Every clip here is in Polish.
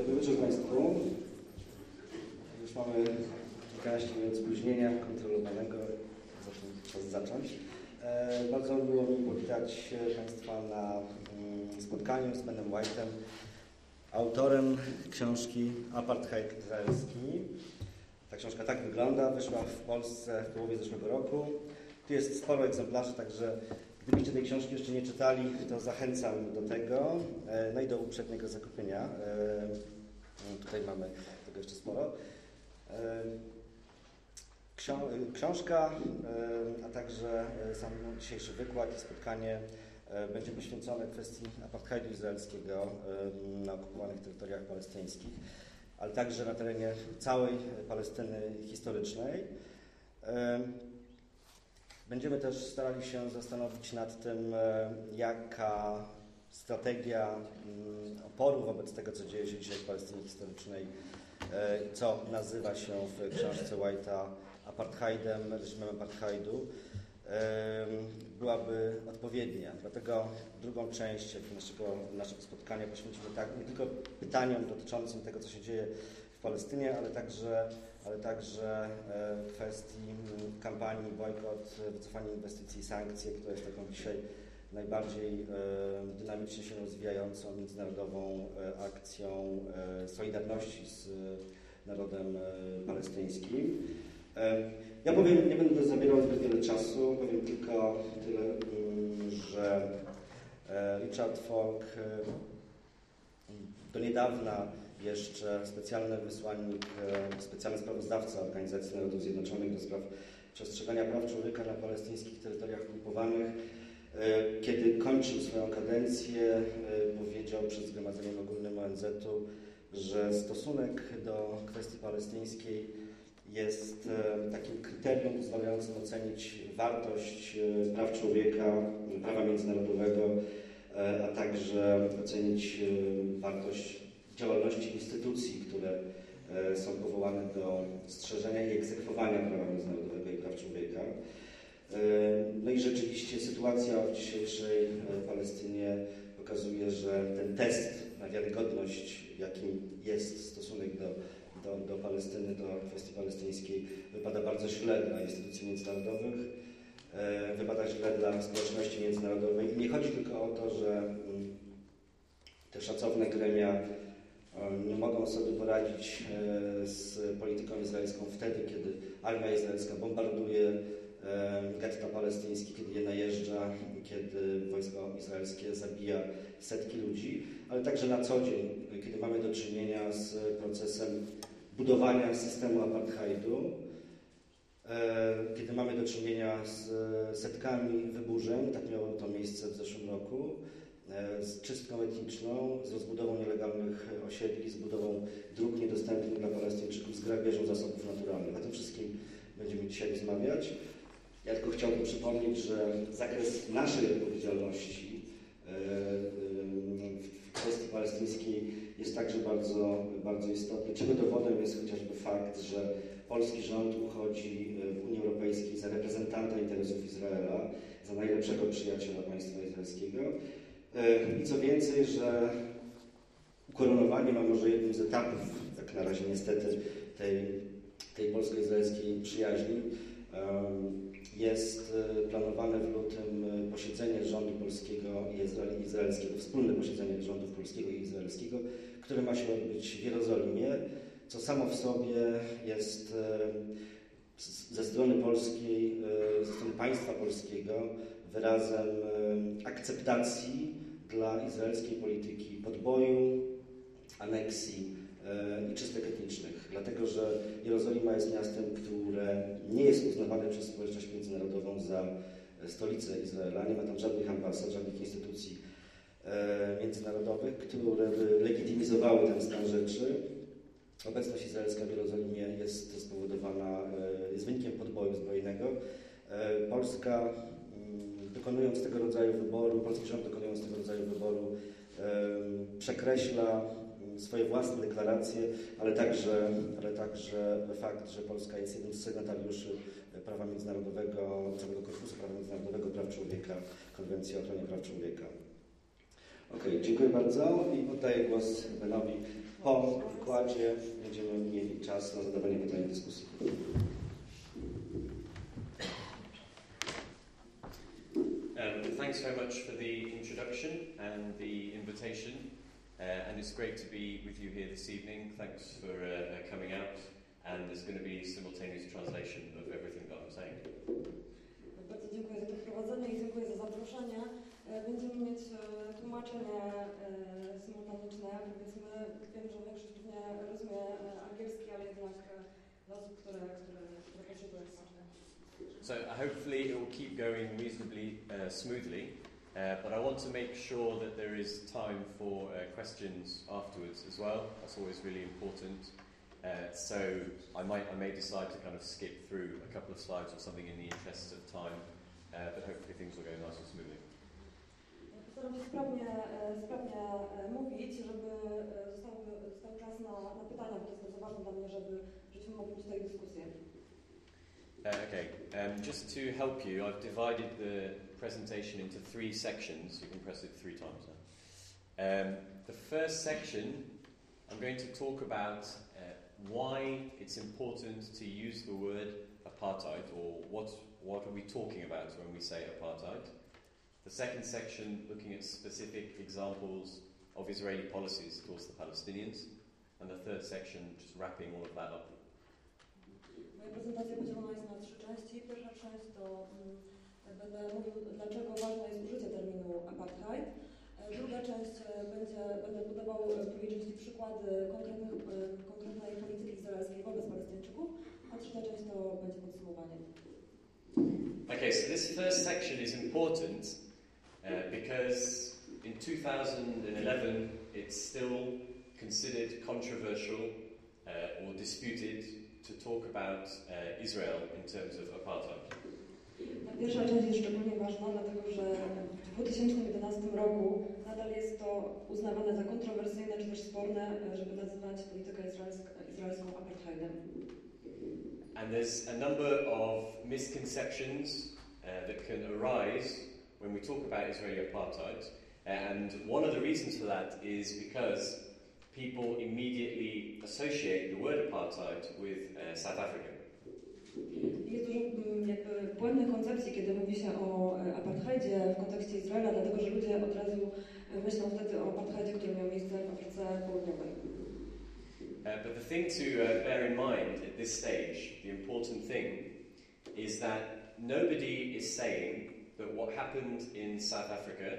Dobry wieczór Państwu. Już mamy kilkanaście minut spóźnienia kontrolowanego. Zacznę, czas zacząć. E, bardzo miło mi powitać Państwa na mm, spotkaniu z Benem White'em, autorem książki Apartheid Izraelski. Ta książka tak wygląda, wyszła w Polsce w połowie zeszłego roku. Tu jest sporo egzemplarzy, także gdybyście tej książki jeszcze nie czytali, to zachęcam do tego, e, no i do uprzedniego zakupienia. E, tutaj mamy tego jeszcze sporo. E, książka, a także sam dzisiejszy wykład i spotkanie będzie poświęcone kwestii apartheidu izraelskiego na okupowanych terytoriach palestyńskich, ale także na terenie całej Palestyny historycznej. Będziemy też starali się zastanowić nad tym, jaka strategia mm, oporu wobec tego, co dzieje się dzisiaj w Palestynie historycznej, co nazywa się w książce White'a apartheidem, reżimem apartheidu, byłaby odpowiednia. Dlatego drugą część naszego, naszego spotkania poświęcimy tak nie tylko pytaniom dotyczącym tego, co się dzieje w Palestynie, ale także, ale także kwestii kampanii bojkot, wycofanie inwestycji i sankcje, która jest taką dzisiaj najbardziej dynamicznie się rozwijającą międzynarodową akcją solidarności z narodem palestyńskim. Ja powiem, nie będę zabierał zbyt wiele czasu, powiem tylko tyle, mm, że Richard Falk do niedawna jeszcze specjalny wysłannik, specjalny sprawozdawca Organizacji Narodów Zjednoczonych do spraw przestrzegania praw człowieka na palestyńskich terytoriach okupowanych, kiedy kończył swoją kadencję, powiedział przed Zgromadzeniem Ogólnym ONZ-u, że stosunek do kwestii palestyńskiej jest takim kryterium pozwalającym ocenić wartość praw człowieka, prawa międzynarodowego, a także ocenić wartość działalności instytucji, które są powołane do strzeżenia i egzekwowania prawa międzynarodowego i praw człowieka. No i rzeczywiście sytuacja w dzisiejszej Palestynie pokazuje, że ten test na wiarygodność, jakim jest stosunek do do, do Palestyny, do kwestii palestyńskiej wypada bardzo źle dla instytucji międzynarodowych, e, wypada źle dla społeczności międzynarodowej. I nie chodzi tylko o to, że mm, te szacowne gremia e, nie mogą sobie poradzić e, z polityką izraelską wtedy, kiedy armia izraelska bombarduje getta palestyńskie, kiedy je najeżdża, kiedy wojsko izraelskie zabija setki ludzi, ale także na co dzień, kiedy mamy do czynienia z procesem budowania systemu apartheidu, e, kiedy mamy do czynienia z setkami wyburzeń, tak miało to miejsce w zeszłym roku, z czystką etniczną, z rozbudową nielegalnych osiedli, z budową dróg niedostępnych dla Palestyńczyków, z grabieżą zasobów naturalnych. O tym wszystkim będziemy dzisiaj rozmawiać. Ja tylko chciałbym przypomnieć, że zakres naszej odpowiedzialności e, w kwestii palestyńskiej jest także bardzo, bardzo istotny, czego dowodem jest chociażby fakt, że polski rząd uchodzi w Unii Europejskiej za reprezentanta interesów Izraela, za najlepszego przyjaciela państwa izraelskiego. I co więcej, że ukoronowanie ma może jednym z etapów, tak na razie niestety, tej, tej polsko-izraelskiej przyjaźni, jest planowane w lutym posiedzenie rządu polskiego i izraelskiego, wspólne posiedzenie rządów polskiego i izraelskiego, które ma się odbyć w Jerozolimie, co samo w sobie jest ze strony polskiej, ze strony państwa polskiego wyrazem akceptacji dla izraelskiej polityki podboju, aneksji i czystek etnicznych, dlatego że Jerozolima jest miastem, które nie jest uznawane przez społeczność międzynarodową za stolicę Izraela, nie ma tam żadnych ambasad, żadnych instytucji E, międzynarodowych, które by legitymizowały ten stan rzeczy. Obecność izraelska w Jerozolimie jest spowodowana, e, jest wynikiem podboju zbrojnego. E, Polska dokonując tego rodzaju wyboru, polski rząd dokonując tego rodzaju wyboru przekreśla mm, swoje własne deklaracje, ale także, ale także fakt, że Polska jest jednym z sygnatariuszy prawa międzynarodowego, całego korpusu prawa międzynarodowego praw człowieka, Konwencji o ochronie praw człowieka. Ok, dziękuję bardzo i oddaję głos Benowi Po wykładzie będziemy mieli czas na zadawanie pytań i dyskusji. Thanks very much for the introduction and the invitation. Uh, and it's great to be with you here this evening. Thanks for uh, uh, coming out. And there's going to be simultaneous translation of everything that I'm saying. Bardzo dziękuję za to wprowadzenie i dziękuję za zaproszenie. Będziemy mieć tłumaczenie symultaniczne. Powiedzmy, wiem, że większość pewnie rozumie angielski, ale jednak dla osób, które, które, które potrzebują tłumaczenia. So uh, hopefully it will keep going reasonably uh, smoothly. Uh, but I want to make sure that there is time for uh, questions afterwards as well. That's always really important. Uh, so I might I may decide to kind of skip through a couple of slides or something in the interest of time. Uh, but hopefully things will go nice and smoothly. Postaram się sprawnie, sprawnie mówić, żeby został, został czas na, na pytania, bo to jest bardzo ważne dla mnie, żeby, żebyśmy mogli tutaj dyskusję. Uh, okay, um, just to help you, I've divided the presentation into three sections. You can press it three times now. Um, the first section, I'm going to talk about uh, why it's important to use the word apartheid, or what, what are we talking about when we say apartheid. The second section, looking at specific examples of Israeli policies towards the Palestinians. And the third section, just wrapping all of that up. Moja prezentacja podzielona jest na trzy części. Pierwsza część to mm, będę mówił, dlaczego ważne jest użycie terminu apartheid. E, Druga część e, będzie, będę podawał w drugiej części przykłady e, konkretnej polityki izraelskiej wobec Palestyńczyków, a trzecia część to będzie podsumowanie. Okay, so this first section is important uh, because in 2011 it's still considered controversial uh, or disputed to talk about uh, Israel in terms of apartheid. Pierwsza część jest szczególnie ważna, dlatego że w 2011 roku nadal jest to uznawane za kontrowersyjne czy też sporne, żeby nazywać politykę izraelską, izraelską apartheidem. And there's a number of misconceptions uh, that can arise when we talk about Israeli apartheid. Uh, and one of the reasons for that is because people immediately associate the word apartheid with uh, South Africa. Jest dużo mm, jakby błędnych koncepcji, kiedy mówi się o apartheidzie w kontekście Izraela, dlatego że ludzie od razu myślą wtedy o apartheidzie, który miał miejsce w Afryce Południowej. Uh, but the thing to uh, bear in mind at this stage, the important thing, is that nobody is saying that what happened in South Africa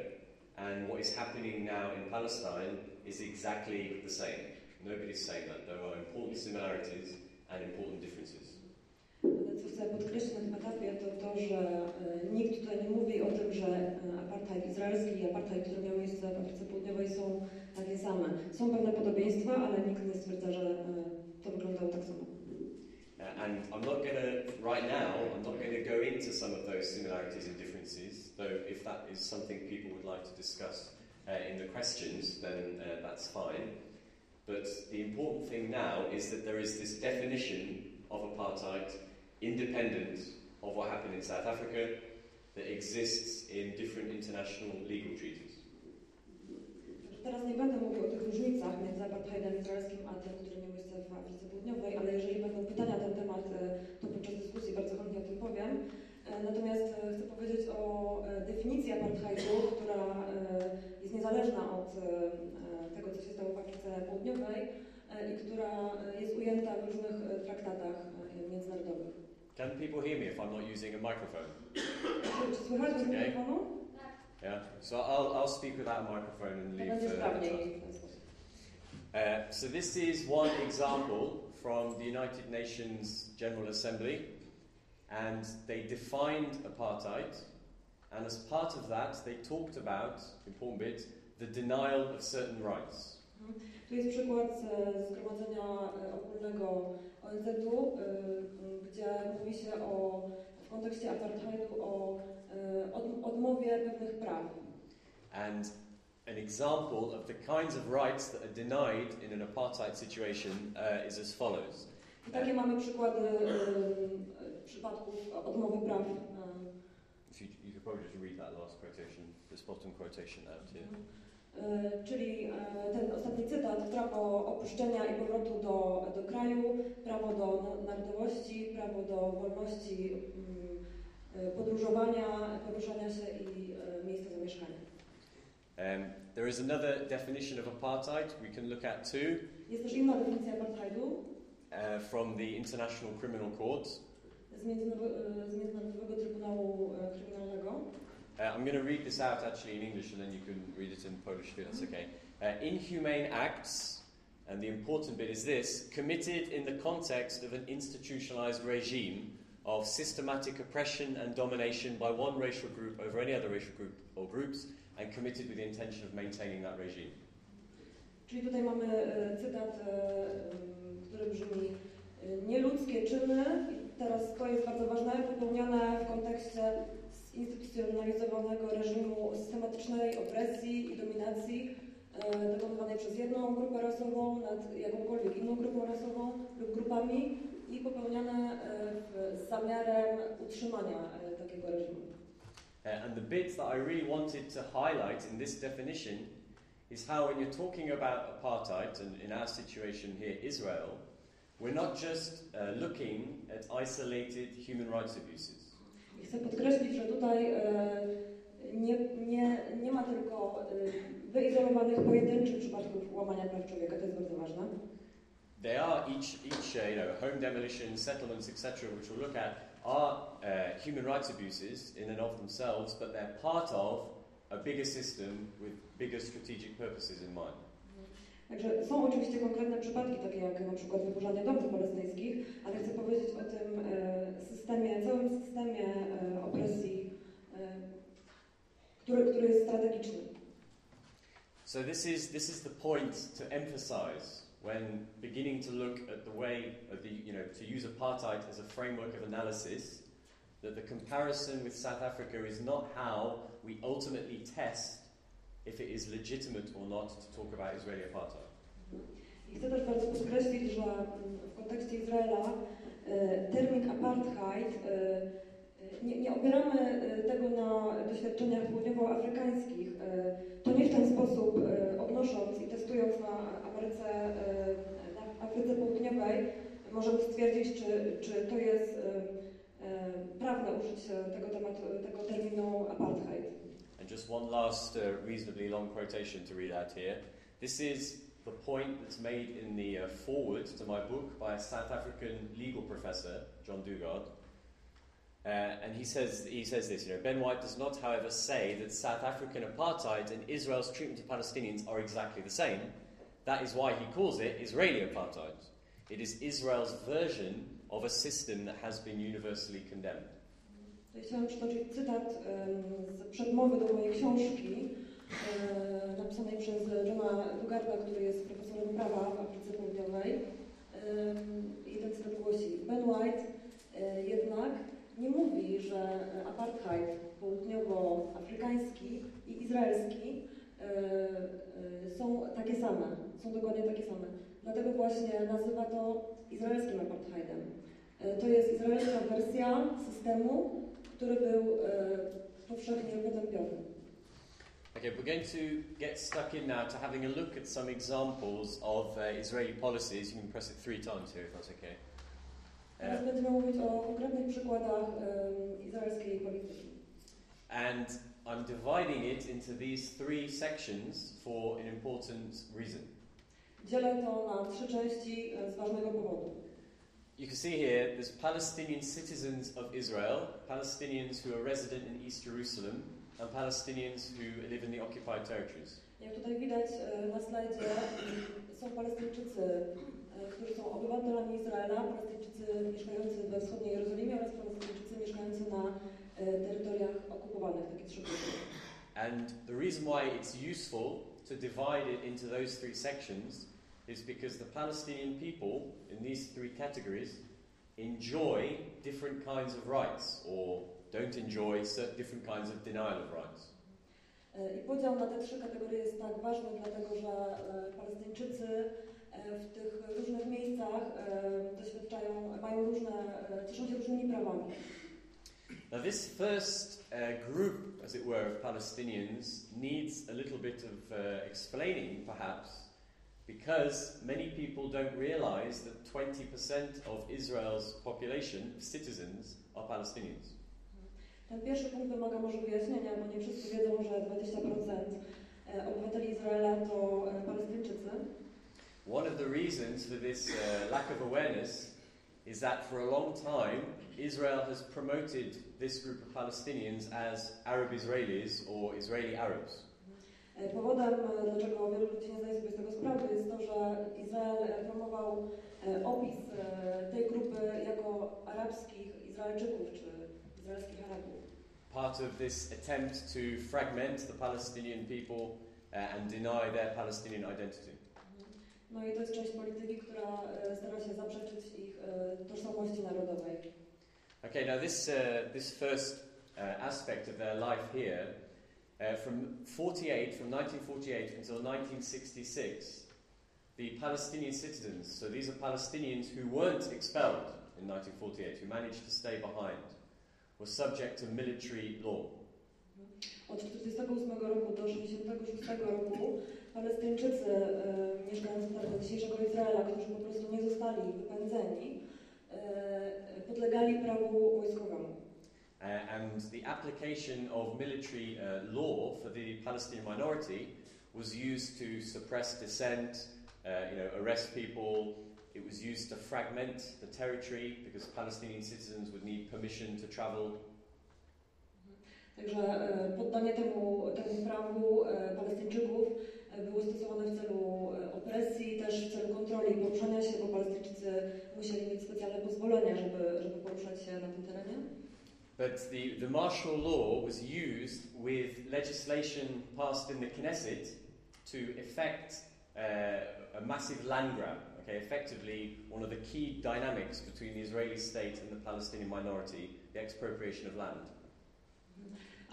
and what is happening now in Palestine is exactly the same. Nobody's saying that. There are important similarities and important differences. Co chcę podkreślić na tym etapie, to to, że nikt tutaj nie mówi o tym, że apartheid izraelski i apartheid, który miał miejsce w Afryce Południowej są takie same. Są pewne podobieństwa, ale nikt nie stwierdza, że to wyglądało tak samo. And I'm not going to, right now, I'm not going to go into some of those similarities and differences, though if that is something people would like to discuss uh, in the questions, then uh, that's fine. But the important thing now is that there is this definition of apartheid independent of what happened in South Africa that exists in different international legal treaties. Teraz nie będę mówił o tych różnicach między apartheidem izraelskim a tym, który miał miejsce w Afryce Południowej, ale jeżeli będą pytania na ten temat, to podczas dyskusji bardzo chętnie o tym powiem. E, Natomiast e, chcę powiedzieć o e, definicji apartheidu, która jest niezależna od tego, co się stało w Afryce Południowej i która jest ujęta w różnych traktatach międzynarodowych. Can people hear me if I'm not using a microphone? Czy, słychać bez mikrofonu? Yeah? So I'll, I'll speak without a microphone and leave the sposób. Uh, so this is one example from the United Nations General Assembly, and they defined apartheid, and as part of that, they talked about important bit the denial of certain rights. Tu jest przykład e, Zgromadzenia Ogólnego ONZ-u, gdzie mówi się o, w kontekście apartheidu o od, odmowie pewnych praw. And an example of the kinds of rights that are denied in an apartheid situation uh, is as follows. I takie mamy przykłady przypadków odmowy praw. e, If you, you could probably just read that last quotation, this bottom quotation out here. E, Czyli e, ten ostatni cytat, prawo opuszczenia i powrotu do, do kraju, prawo do na- narodowości, prawo do wolności mm, podróżowania, poruszania się i miejsca zamieszkania. Um, there is another definition of apartheid we can look at too Jest też inna definicja apartheidu uh, from the International Criminal Court. Z, Międzynarodo- z Międzynarodowego Trybunału Kryminalnego. Uh, I'm going to read this out actually in English and then you can read it in Polish if that's okay. Uh, inhumane acts, and the important bit is this committed in the context of an institutionalized regime of systematic oppression and domination by one racial group over any other racial group or groups, and committed with the intention of maintaining that regime. Czyli tutaj mamy cytat, który brzmi nieludzkie czyny, teraz to jest bardzo ważne, popełnione w kontekście zinstytucjonalizowanego reżimu systematycznej opresji i dominacji e, dokonywanej przez jedną grupę rasową nad jakąkolwiek inną grupą rasową lub grupami i popełniane e, w, z zamiarem utrzymania e, takiego reżimu. Uh, and the bit that I really wanted to highlight in this definition is how, when you're talking about apartheid, and in our situation here, Israel, we're not just uh, looking at isolated human rights abuses. I chcę podkreślić, że tutaj nie, nie, nie ma tylko wyizolowanych pojedynczych przypadków łamania praw człowieka, to jest bardzo ważne. They are each, each uh, you know, home demolition, settlements, etc., which we'll look at, are uh, human rights abuses in and of themselves, but they're part of a bigger system with bigger strategic purposes in mind. Także są oczywiście konkretne przypadki, takie jak na przykład wyburzanie domów palestyńskich, ale chcę powiedzieć o tym e, systemie, całym systemie e, opresji, e, który, który jest strategiczny. So this is this is the point to emphasize when beginning to look at the way the you know to use apartheid as a framework of analysis that the comparison with South Africa is not how we ultimately test if it is legitimate or not to talk about Israeli apartheid. I chcę też bardzo podkreślić, że mm, w kontekście Izraela e, termin apartheid e, e, nie, nie opieramy tego na doświadczeniach południowoafrykańskich. To nie w ten sposób odnosząc i testując na na Afryce Południowej możemy stwierdzić, czy, czy to jest prawne użyć tego, tematu, tego terminu apartheid. Just one last uh, reasonably long quotation to read out here. This is the point that's made in the uh, foreword to my book by a South African legal professor, John Dugard. Uh, and he says, he says this, you know, Ben White does not, however, say that South African apartheid and Israel's treatment of Palestinians are exactly the same. That is why he calls it Israeli apartheid. It is Israel's version of a system that has been universally condemned. Chciałam przytoczyć cytat z przedmowy do mojej książki, napisanej przez Johna Dugarda, który jest profesorem prawa w Afryce Południowej. I ten cytat głosi: Ben White e, jednak nie mówi, że apartheid południowoafrykański i izraelski e, e, są takie same, są dokładnie takie same. Dlatego właśnie nazywa to izraelskim apartheidem. To jest izraelska wersja systemu, który był powszechnie potępiony. Okay, we're going to get stuck in now to having a look at some examples of uh, Israeli policies. You can press it three times here if that's okay. Teraz Uh, będziemy mówić o konkretnych przykładach em, izraelskiej polityki. and I'm dividing it into these three sections for an important reason. Dzielę to na trzy części z ważnego powodu. You can see here there's Palestinian citizens of Israel, Palestinians who are resident in East Jerusalem, and Palestinians who live in the occupied territories. Jak tutaj widać na slajdzie, są Palestyńczycy, którzy są obywatelami Izraela, Palestyńczycy mieszkający we wschodniej Jerozolimie oraz Palestyńczycy mieszkający na terytoriach okupowanych, takie trzy grupy. And the reason why it's useful to divide it into those three sections is because the Palestinian people in these three categories enjoy different kinds of rights or don't enjoy certain different kinds of denial of rights. I podział na te trzy kategorie jest tak ważny, dlatego że Palestyńczycy w tych różnych miejscach doświadczają, mają różne, cieszą się różnymi prawami. Now, this first uh, group, as it were, of Palestinians needs a little bit of uh, explaining, perhaps, because many people don't realize that 20% of Israel's population, citizens, are Palestinians. Ten pierwszy punkt wymaga może wyjaśnienia, bo nie wszyscy wiedzą, że 20% e, obywateli Izraela to Palestyńczycy. One of the reasons for this uh, lack of awareness is that for a long time Israel has promoted this group of Palestinians as Arab Israelis or Israeli Arabs. E, Powodem, e, dlaczego wielu ludzi nie zdaje sobie z tego sprawy, jest to, że Izrael promował e, opis tej grupy jako arabskich Izraelczyków czy izraelskich Arabów. Part of this attempt to fragment the Palestinian people and deny their Palestinian identity. No i to jest część polityki, która stara się zaprzeczyć ich tożsamości narodowej. Okay, now this, uh, this first uh, aspect of their life here, uh, from 48, from 1948 until 1966, the Palestinian citizens, so these are Palestinians who weren't expelled in 1948, who managed to stay behind, were subject to military law. Od 1948 roku do 1966 roku Palestyńczycy e, mieszkający na dzisiejszego Izraela, którzy po prostu nie zostali wypędzeni, e, podlegali prawu and the application of military uh, law for the Palestinian minority was used to suppress dissent, uh, you know, arrest people. It was used to fragment the territory because Palestinian citizens would need permission to travel. Także e, poddanie temu, temu prawu Palestyńczyków było stosowane w celu opresji, też w celu kontroli poruszania się, bo Palestyńczycy musieli mieć specjalne pozwolenia, żeby, żeby poruszać się na tym terenie. But the, the martial law was used with legislation passed in the Knesset to effect uh, a massive land grab. Okay, effectively, one of the key dynamics between the Israeli state and the Palestinian minority, the expropriation of land.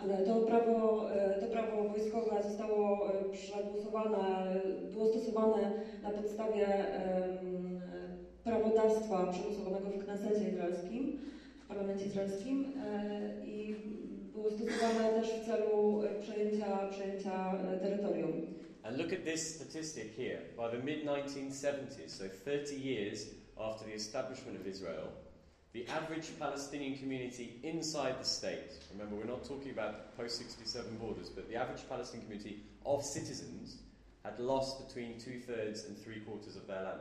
Ale to prawo, to prawo wojskowe zostało przegłosowane, było stosowane na podstawie em, prawodawstwa przegłosowanego w Knesecie izraelskim, parlamencie izraelskim i stosowane też w celu przejęcia, przejęcia terytorium. And look at this statistic here. By the mid 1970s, so 30 years after the establishment of Israel, the average Palestinian community inside the state, remember we're not talking about post 67 borders, but the average Palestinian community of citizens had lost between two thirds and three quarters of their land.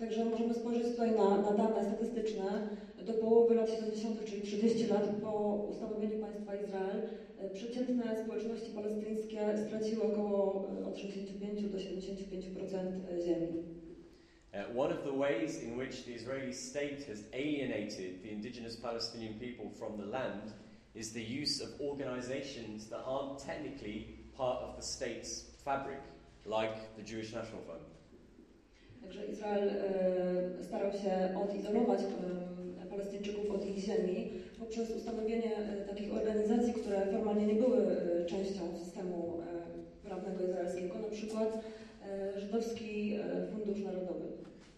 Także możemy spojrzeć tutaj na, na dane statystyczne. Do połowy lat 70., czyli 30 lat po ustanowieniu państwa Izrael, e, przeciętne społeczności palestyńskie straciły około e, od 65 do 75% ziemi. Uh, one of the ways in which the Israeli state has alienated the indigenous Palestinian people from the land is the use of organizations that aren't technically part of the state's fabric, like the Jewish National Fund. Także Izrael e, starał się odizolować Palestyńczyków od ich ziemi poprzez ustanowienie e, takich organizacji, które formalnie nie były e, częścią systemu prawnego izraelskiego, na przykład Żydowski Fundusz Narodowy.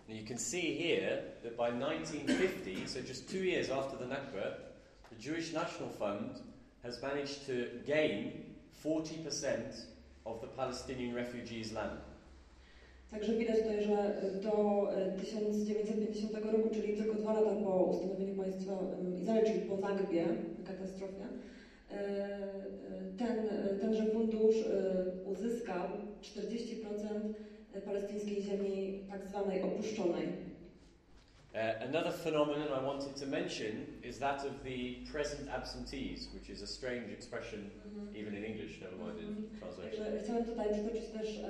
You can see here that by 1950, so just two years after the Nakba, the Jewish National Fund has managed to gain 40% of the Palestinian refugees' land. Także widać tutaj, że do e, 1950 roku, czyli tylko dwa lata po ustanowieniu państwa Izrael, czyli po Nagbie, katastrofie, e, e, ten, e, tenże fundusz e, uzyskał 40% palestyńskiej ziemi tak zwanej opuszczonej. Uh, another phenomenon I wanted to mention is that of the present absentees, which is a strange expression mhm. even in English, never mind in mhm. translation. Także chciałem tutaj przytoczyć też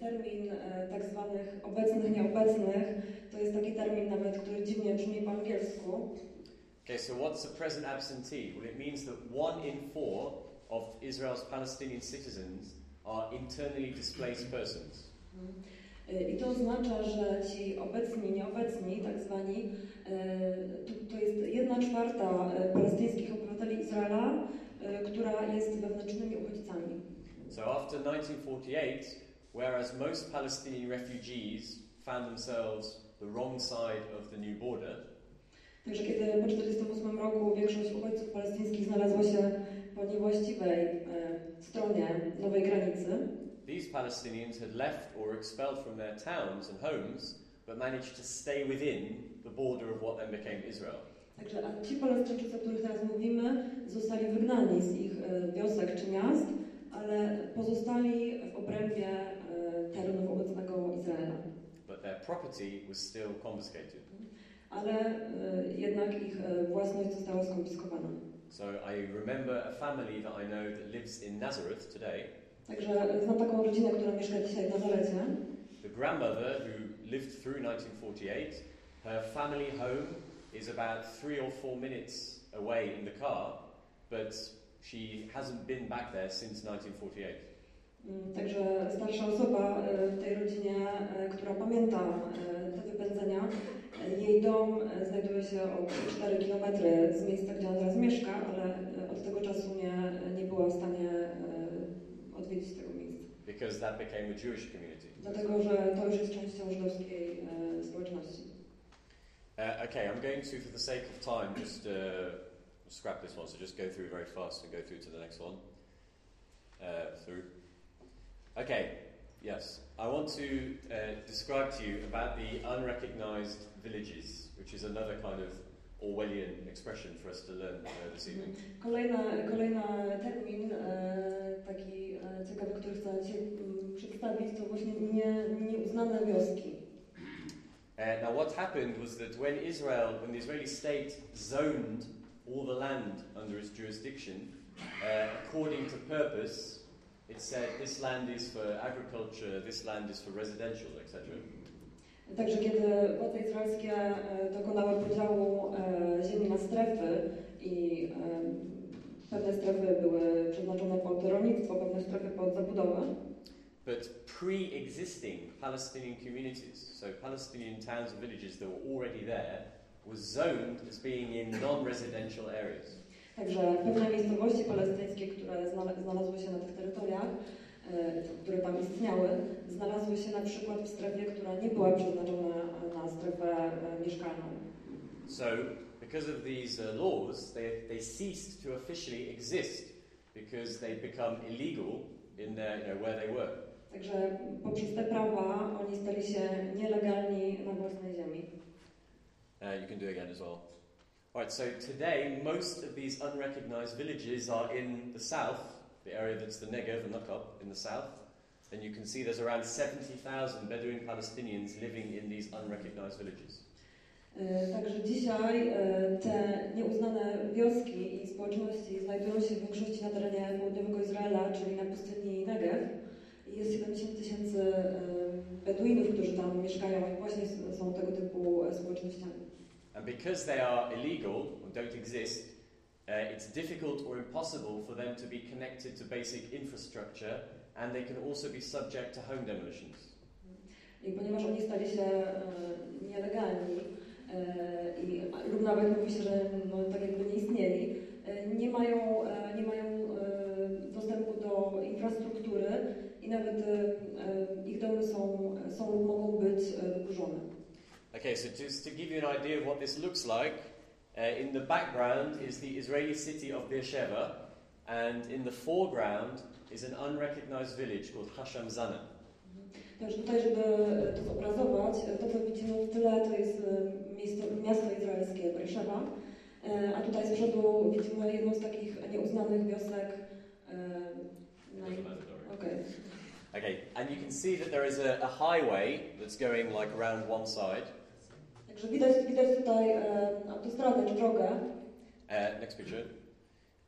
termin tak zwanych obecnych, nieobecnych. To jest taki termin nawet, który dziwnie brzmi po angielsku. Okay, so what's a present absentee? Well, it means that one in four of Israel's Palestinian citizens are internally displaced persons. Mhm. I to oznacza, że ci obecni, nieobecni, tak zwani, e, to, to jest jedna czwarta e, palestyńskich obywateli Izraela, e, która jest wewnętrznymi uchodźcami. So after 1948, whereas most Palestinian refugees found themselves the wrong side of the new border, Także kiedy po 1948 roku większość uchodźców palestyńskich znalazła się po niewłaściwej e, stronie nowej granicy, these Palestinians had left or expelled from their towns and homes, but managed to stay within the border of what then became Israel. Także ci Palestyńczycy, o których teraz mówimy, zostali wygnani z ich wiosek czy miast, ale pozostali w obrębie terenów obecnego Izraela. But their property was still confiscated. Ale jednak ich własność została skonfiskowana. So I remember a family that I know that lives in Nazareth today. Także znam taką rodzinę, która mieszka dzisiaj w Nazarecie. The grandmother who lived through 1948, her family home is about three or four minutes away in the car, but she hasn't been back there since 1948. Mm, Także starsza osoba e, w tej rodzinie, e, która pamięta e, te wypędzenia, jej dom znajduje się o 4 km z miejsca, gdzie ona teraz mieszka, ale od tego czasu nie, nie była w stanie odwiedzić tego miejsca. Because that became a Jewish community. Dlatego, że to już jest częścią żydowskiej e, społeczności. Uh, okay, I'm going to, for the sake of time, just uh, scrap this one, so just go through very fast and go through to the next one. Uh, through. Okay, yes. I want to uh, describe to you about the unrecognized villages, which is another kind of Orwellian expression for us to learn this evening. Kolejny, kolejny termin, e, taki ciekawy, który chcę dzisiaj przedstawić, to właśnie nie, nieuznane wioski. Uh, now, what happened was that when Israel, when the Israeli state zoned all the land under its jurisdiction, uh, according to purpose, it said this land is for agriculture, this land is for residential, etc. Także kiedy władze izraelskie e, dokonały podziału e, ziemi na strefy i e, pewne strefy były przeznaczone pod rolnictwo, pewne strefy pod zabudowę, But pre-existing Palestinian communities, so Palestinian towns and villages that were already there, was zoned as being in non-residential areas. Także pewne miejscowości palestyńskie, które znalazły się na tych terytoriach, które tam istniały, znalazły się na przykład w strefie, która nie była przeznaczona na strefę e, mieszkalną. So, because of these uh, laws, they, they ceased to officially exist because they become illegal in their, you know, where they were. Także poprzez te prawa oni stali się nielegalni na własnej ziemi. Uh, you can do it again as well. All right, so today most of these unrecognized villages are in the south, the area that's the Negev and Nakab in the south. And you can see there's around 70,000 Bedouin Palestinians living in these unrecognized villages. E, Także dzisiaj e, te nieuznane wioski i społeczności znajdują się w większości na terenie południowego Izraela, czyli na pustyni Negev. Jest 70 tysięcy e, Beduinów, którzy tam mieszkają i właśnie są tego typu społecznościami. And because they are illegal or don't exist, it's difficult or impossible for them to be connected to basic infrastructure, and they can also be subject to home demolitions. I ponieważ oni stali się e, nielegalni e, i, lub nawet mówi się, że no, tak jakby nie istnieli, e, nie mają, nie mają dostępu do infrastruktury i nawet ich domy są, są mogą być wyburzone. Okay, so just to give you an idea of what this looks like, uh, in the background is the Israeli city of Beersheba, and in the foreground is an unrecognized village called Hasham Zana. Także tutaj, żeby to zobrazować, to co widzimy w tyle to jest miejsce, miasto izraelskie Beersheba, a tutaj z przodu widzimy jedną z takich nieuznanych wiosek. na- Doesn't matter, don't worry. Okej. Okay, and you can see that there is a, a highway that's going like around one side. Także widać, widać tutaj e, autostradę czy drogę. Uh, next picture.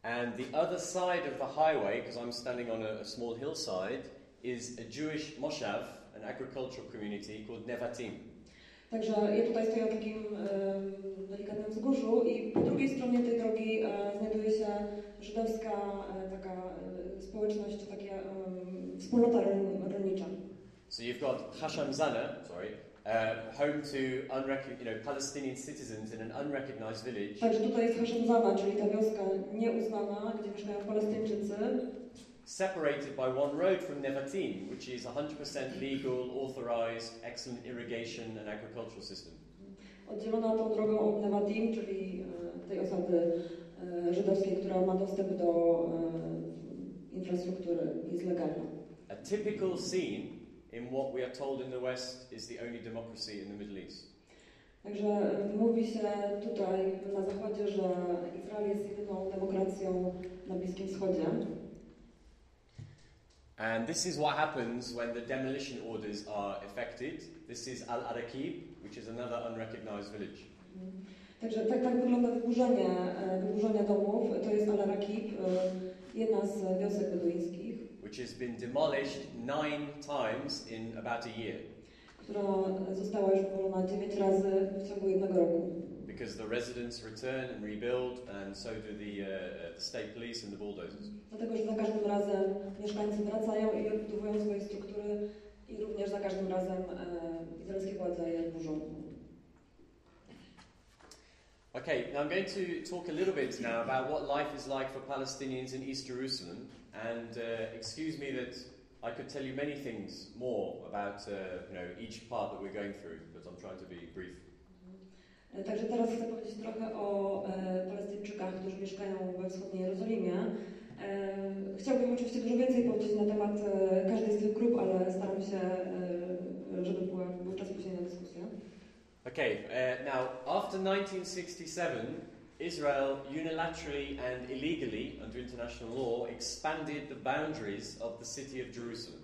And the other side of the highway, because I'm standing on a, a small hillside, is a Jewish moshav, an agricultural community called Nevatim. Także ja tutaj stoję na takim e, delikatnym wzgórzu i po drugiej stronie tej drogi e, znajduje się żydowska e, taka e, społeczność, czy takie e, wspólnota rol- rolnicza. So you've got Hasham Zana, sorry, uh, home to you know, Palestinian citizens in an unrecognized village, Także tutaj jest Haszemzana, czyli ta wioska nieuznana, gdzie mieszkają Palestyńczycy, separated by one road from Nevatim, which is 100% legal, authorized, excellent irrigation and agricultural system. oddzielona tą drogą od Nevadim, czyli tej osady żydowskiej, która ma dostęp do infrastruktury, jest legalna. A typical scene in what we are told in the West is the only democracy in the Middle East. Także mówi się tutaj na Zachodzie, że Izrael jest jedyną demokracją na Bliskim Wschodzie. And this is what happens when the demolition orders are effected. This is Al Arakib, which is another unrecognized village. Także tak, tak wygląda wyburzenie, e, wyburzenie domów. To jest Al-Arakib, e, jedna z wiosek beduińskich, which has been demolished nine times in about a year która została już wywalona 9 razy w ciągu jednego roku. because the residents return and rebuild, and so do the, uh, the state police and the bulldozers. Dlatego, że za każdym razem mieszkańcy wracają i odbudowują swoje struktury i również za każdym razem e, izraelskie władze je burzą. Okay, now I'm going to talk a little bit now about what life is like for Palestinians in East Jerusalem, and uh, excuse me that I could tell you many things more about uh, you know each part that we're going through, but I'm trying to be brief. E, Także teraz chcę powiedzieć trochę o e, Palestyńczykach, którzy mieszkają we wschodniej Jerozolimie. E, chciałbym oczywiście dużo więcej powiedzieć na temat e, każdej z tych grup, ale staram się, e, żeby była, był czas później na dyskusję. Okay, uh, now after 1967, Israel unilaterally and illegally, under international law, expanded the boundaries of the city of Jerusalem.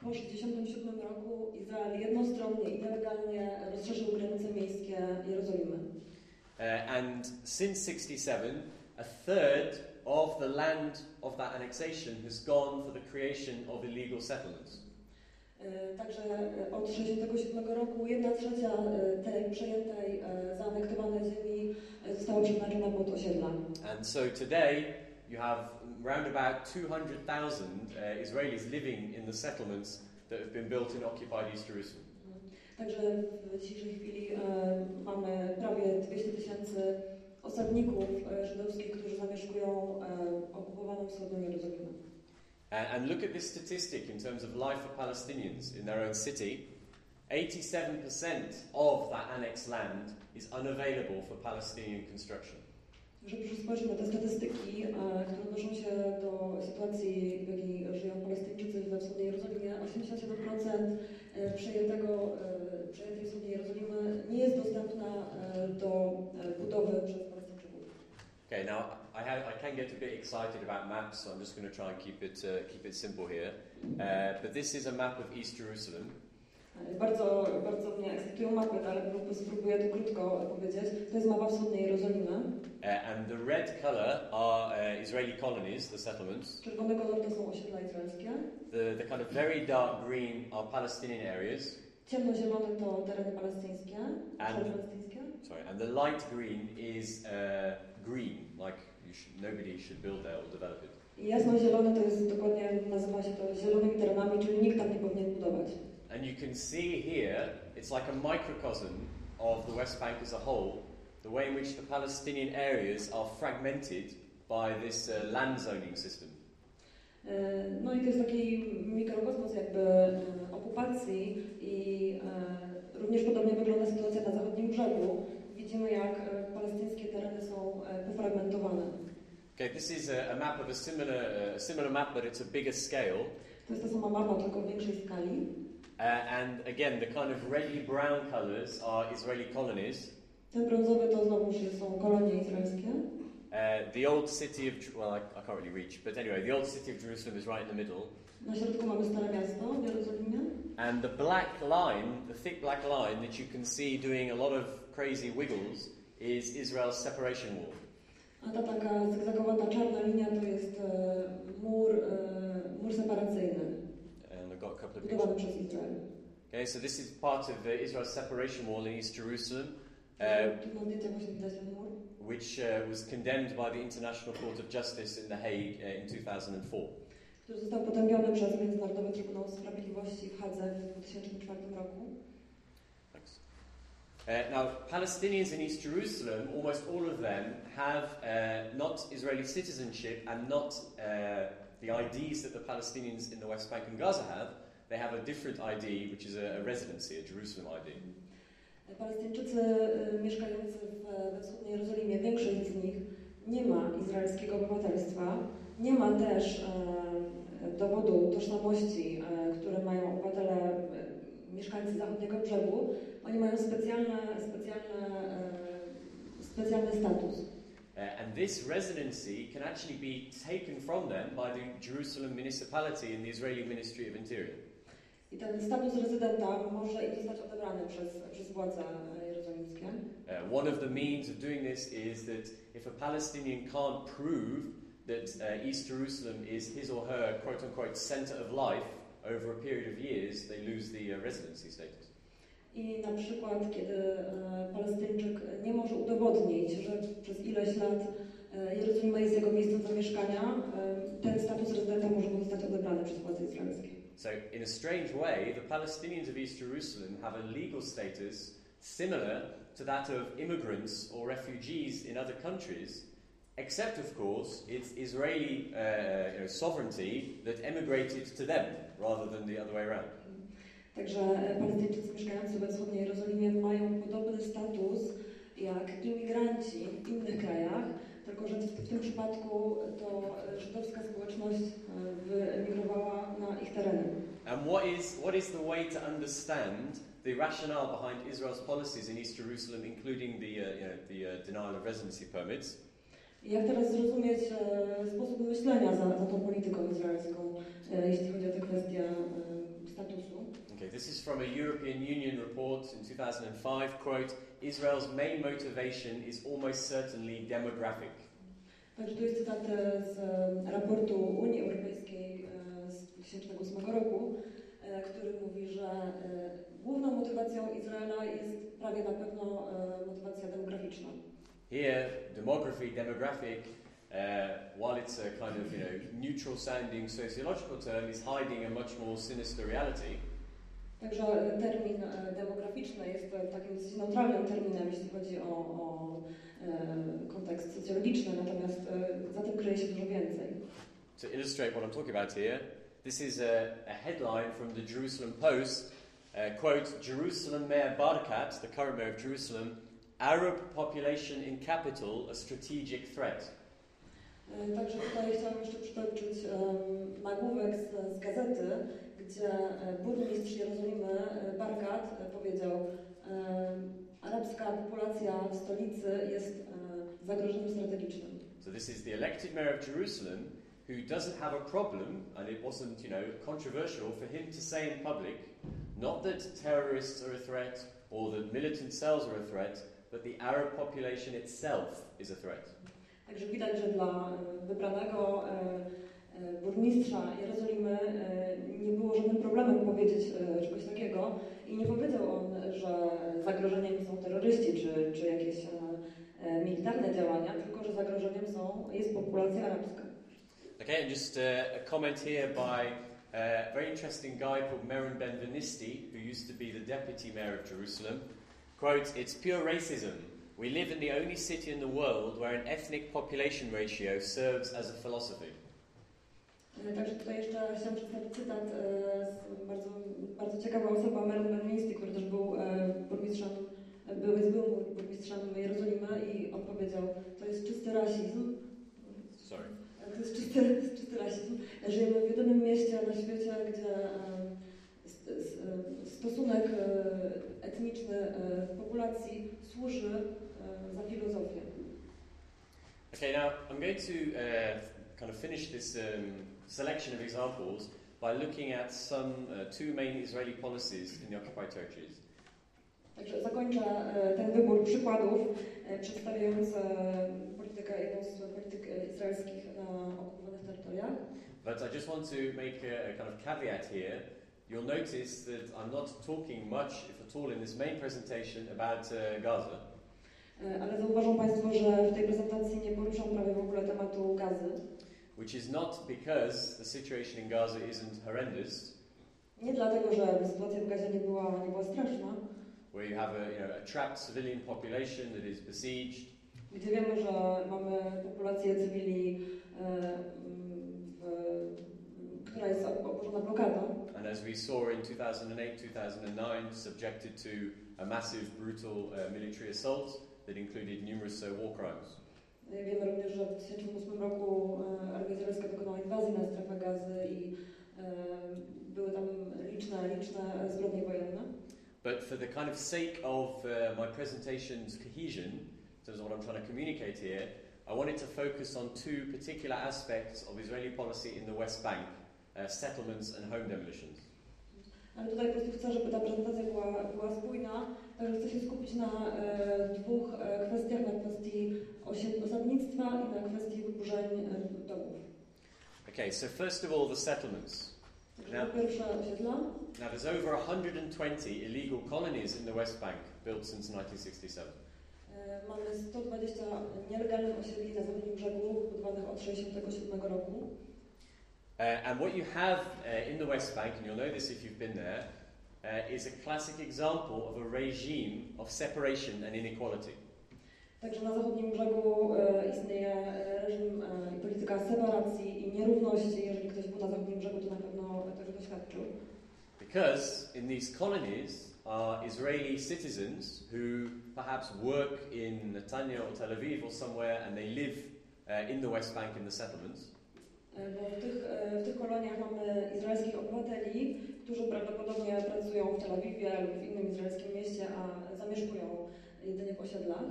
Po 1967 roku Izrael jednostronnie i nielegalnie rozszerzył granice miejskie Jerozolimy. Uh, and since 67, a third of the land of that annexation has gone for the creation of illegal settlements. E, Także e, od 1967 roku jedna trzecia e, tej przejętej, zaanektowanej ziemi została przeznaczona pod osiedla. And so today, you have round about 200,000 uh, Israelis living in the settlements that have been built in occupied East Jerusalem. Także w dzisiejszej chwili e, mamy prawie 200 tysięcy osadników żydowskich, którzy zamieszkują e, okupowaną wschodnią Jerozolimę. And, and look at this statistic in terms of life for Palestinians in their own city. 87% of that annexed land is unavailable for Palestinian construction. Że proszę spojrzeć na te statystyki, które odnoszą się do sytuacji, w jakiej żyją Palestyńczycy we wschodniej Jerozolimie. 87% e, przejętego, przejętej wschodniej Jerozolimy nie jest dostępna do budowy przez Palestyńczyków. Okay, now I, have, I can get a bit excited about maps, so I'm just going to try and keep it, uh, keep it simple here. Uh, but this is a map of East Jerusalem. Bardzo, bardzo mnie ekscytują mapy, ale prób- spróbuję to krótko powiedzieć. To jest mapa wschodniej Jerozolimy. Uh, and the red colour are uh, Israeli colonies, the settlements. Czerwony kolor to są osiedla izraelskie. The, the kind of very dark green are Palestinian areas. Ciemnozielony to tereny palestyńskie, And- palestyńskie. Sorry, and the light green is uh, green, like should, nobody should build there or develop it. I jasnozielony to jest dokładnie, nazywa się to zielonymi terenami, czyli nikt tam nie powinien budować. And you can see here, it's like a microcosm of the West Bank as a whole, the way in which the Palestinian areas are fragmented by this uh, land zoning system. E, No i to jest taki mikrokosmos jakby e, okupacji i e, również podobnie wygląda sytuacja na zachodnim brzegu. Widzimy jak palestyńskie tereny są e. Okay, this is a, a map of a similar, uh, a similar map, but it's a bigger scale. To jest ta sama mapa, tylko w większej skali. Uh, and again, the kind of reddy brown colours are Israeli colonies. Ten brązowy to znowu są kolonie izraelskie. Uh, the old city of, well, I, I can't really reach, but anyway, the old city of Jerusalem is right in the middle. Na środku mamy Stare Miasto w Jerozolimie. And the black line, the thick black line that you can see doing a lot of crazy wiggles, is Israel's separation wall. A ta taka zygzakowana czarna linia to jest e, mur, e, mur separacyjny, And I've got a couple of budowany pictures. przez Izrael. Okay, so this is part of uh, Israel's separation wall in East Jerusalem, uh, Tu na zdjęciach właśnie widać ten mur. which uh, was condemned by the International Court of Justice in The Hague uh, in 2004. który został potępiony przez Międzynarodowy Trybunał Sprawiedliwości w Hadze w 2004 roku. Uh, now, Palestinians in East Jerusalem, almost all of them have uh, not Israeli citizenship and not uh, the IDs that the Palestinians in the West Bank and Gaza have. They have a different ID, which is a, a residency, a Jerusalem ID. Palestyńczycy e, mieszkający we wschodniej Jerozolimie, większość z nich nie ma izraelskiego obywatelstwa, nie ma też e, dowodu tożsamości, e, które mają obywatele, e, mieszkańcy zachodniego brzegu. Oni mają specjalne, specjalne, e, specjalny status. Uh, and this residency can actually be taken from them by the Jerusalem municipality and the Israeli Ministry of Interior. I ten status rezydenta może i zostać odebrany przez, przez władze e, jerozolimskie. Uh, one of the means of doing this is that if a Palestinian can't prove that uh, East Jerusalem is his or her quote unquote center of life over a period of years, they lose the uh, residency status. I na przykład, kiedy Palestyńczyk nie może udowodnić, że przez ileś lat Jerozolima jest jego miejscem zamieszkania, ten status rezydenta może mu zostać odebrany przez władze izraelskie. So, in a strange way, the Palestinians of East Jerusalem have a legal status similar to that of immigrants or refugees in other countries, except, of course, it's Israeli uh, you know, sovereignty that emigrated to them rather than the other way around. Także Palestyńczycy mieszkający we wschodniej Jerozolimie mają podobny status jak imigranci w innych krajach, tylko że w, tym przypadku to żydowska społeczność wyemigrowała na ich tereny. And what is, what is the way to understand the rationale behind Israel's policies in East Jerusalem, including the, uh, you know, the uh, denial of residency permits? Jak teraz zrozumieć e, sposób myślenia za, za tą polityką izraelską, e, jeśli chodzi o tę kwestię e, statusu? Okay, this is from a European Union report in 2005. Quote: Israel's main motivation is almost certainly demographic. Także tu jest cytat z raportu Unii Europejskiej z 2008 roku, który mówi, że główną motywacją Izraela jest prawie na pewno motywacja demograficzna. Here, demography, demographic, uh, while it's a kind of you know neutral sounding sociological term, is hiding a much more sinister reality. Także termin demograficzny jest takim dosyć neutralnym terminem, jeśli chodzi o, o kontekst socjologiczny, natomiast za tym kryje się dużo więcej. To illustrate what I'm talking about here, this is a, a headline from the Jerusalem Post. Uh, quote: Jerusalem Mayor Barkat, the current mayor of Jerusalem, Arab population in capital a strategic threat. Także tutaj chciałam jeszcze przytoczyć em, nagłówek z, z gazety, gdzie burmistrz Jerozolimy Barkat powiedział arabska populacja w stolicy jest zagrożeniem strategicznym. So this is the elected mayor of Jerusalem who doesn't have a problem, and it wasn't, you know, controversial for him to say in public, not that terrorists are a threat or that militant cells are a threat, but the Arab population itself is a threat. Także widać, że dla e, wybranego e, e, burmistrza Jerozolimy nie było żadnym problemem powiedzieć czegoś takiego i nie powiedział on, że zagrożeniem są terroryści czy, czy jakieś militarne działania, tylko że zagrożeniem są, jest populacja arabska. Okay, and just uh, a comment here by uh, a very interesting guy called Meron Ben Venisti, who used to be the deputy mayor of Jerusalem. Quote, It's pure racism. We live in the only city in the world where an ethnic population ratio serves as a philosophy. E, Także tutaj jeszcze chciałam przedstawić cytat e, z bardzo, bardzo ciekawa osoba, Meron Ben który też był e, burmistrzem, był, jest byłym burmistrzem Jerozolimy i on powiedział, to jest czysty rasizm, Sorry. To jest czysty, czysty rasizm. Żyjemy w jedynym mieście na świecie, gdzie em, stosunek e, etniczny e, w populacji służy e, za filozofię. Okay, now I'm going to uh, kind of finish this um, selection of examples by looking at some uh, two main Israeli policies in the occupied territories. Także zakończę e, ten wybór przykładów, e, przedstawiając e, politykę, jedną z polityk e, izraelskich na okupowanych terytoriach. But I just want to make a, a kind of caveat here. You'll notice that I'm not talking much, if at all, in this main presentation about uh, Gaza. E, Ale zauważą Państwo, że w tej prezentacji nie poruszam prawie w ogóle tematu gazy. which is not because the situation in Gaza isn't horrendous, Nie dlatego, że sytuacja w Gazie nie była, nie była straszna, where you have a, you know, a trapped civilian population that is besieged, gdzie wiemy, że mamy populację cywili, e, w, która jest obłożona blokadą. And as we saw in 2008 2009, subjected to a massive, brutal uh, military assault that included numerous uh, war crimes. Wiemy również, że w 2008 roku armia izraelska dokonała inwazji na strefę gazy i były tam liczne, liczne zbrodnie wojenne. But for the kind of sake of uh, my presentation's cohesion, in terms of what I'm trying to communicate here, I wanted to focus on two particular aspects of Israeli policy in the West Bank settlements and home demolitions. Ale tutaj po prostu chcę, żeby ta prezentacja była, była spójna, także chcę się skupić na e, dwóch e, kwestiach, na kwestii osadnictwa i na kwestii wyburzeń e, domów. Okay, so first of all, the settlements. Osiedla. Now, there's over 120 illegal colonies in the West Bank built since 1967. E, Mamy 120 nielegalnych osiedli na zachodnim brzegu, budowanych od 1967 roku. Uh, and what you have uh, in the West Bank, and you'll know this if you've been there, uh, is a classic example of a regime of separation and inequality. Także na zachodnim brzegu e, istnieje reżim e, i polityka separacji i nierówności. Jeżeli ktoś był na zachodnim brzegu, to na pewno tego doświadczył. Because in these colonies are Israeli citizens who perhaps work in Netanya or Tel Aviv or somewhere and they live uh, in the West Bank in the settlements. E, Bo w tych, e, w tych koloniach mamy izraelskich obywateli, którzy prawdopodobnie pracują w Tel Awiwie lub w innym izraelskim mieście, a zamieszkują jedynie w osiedlach.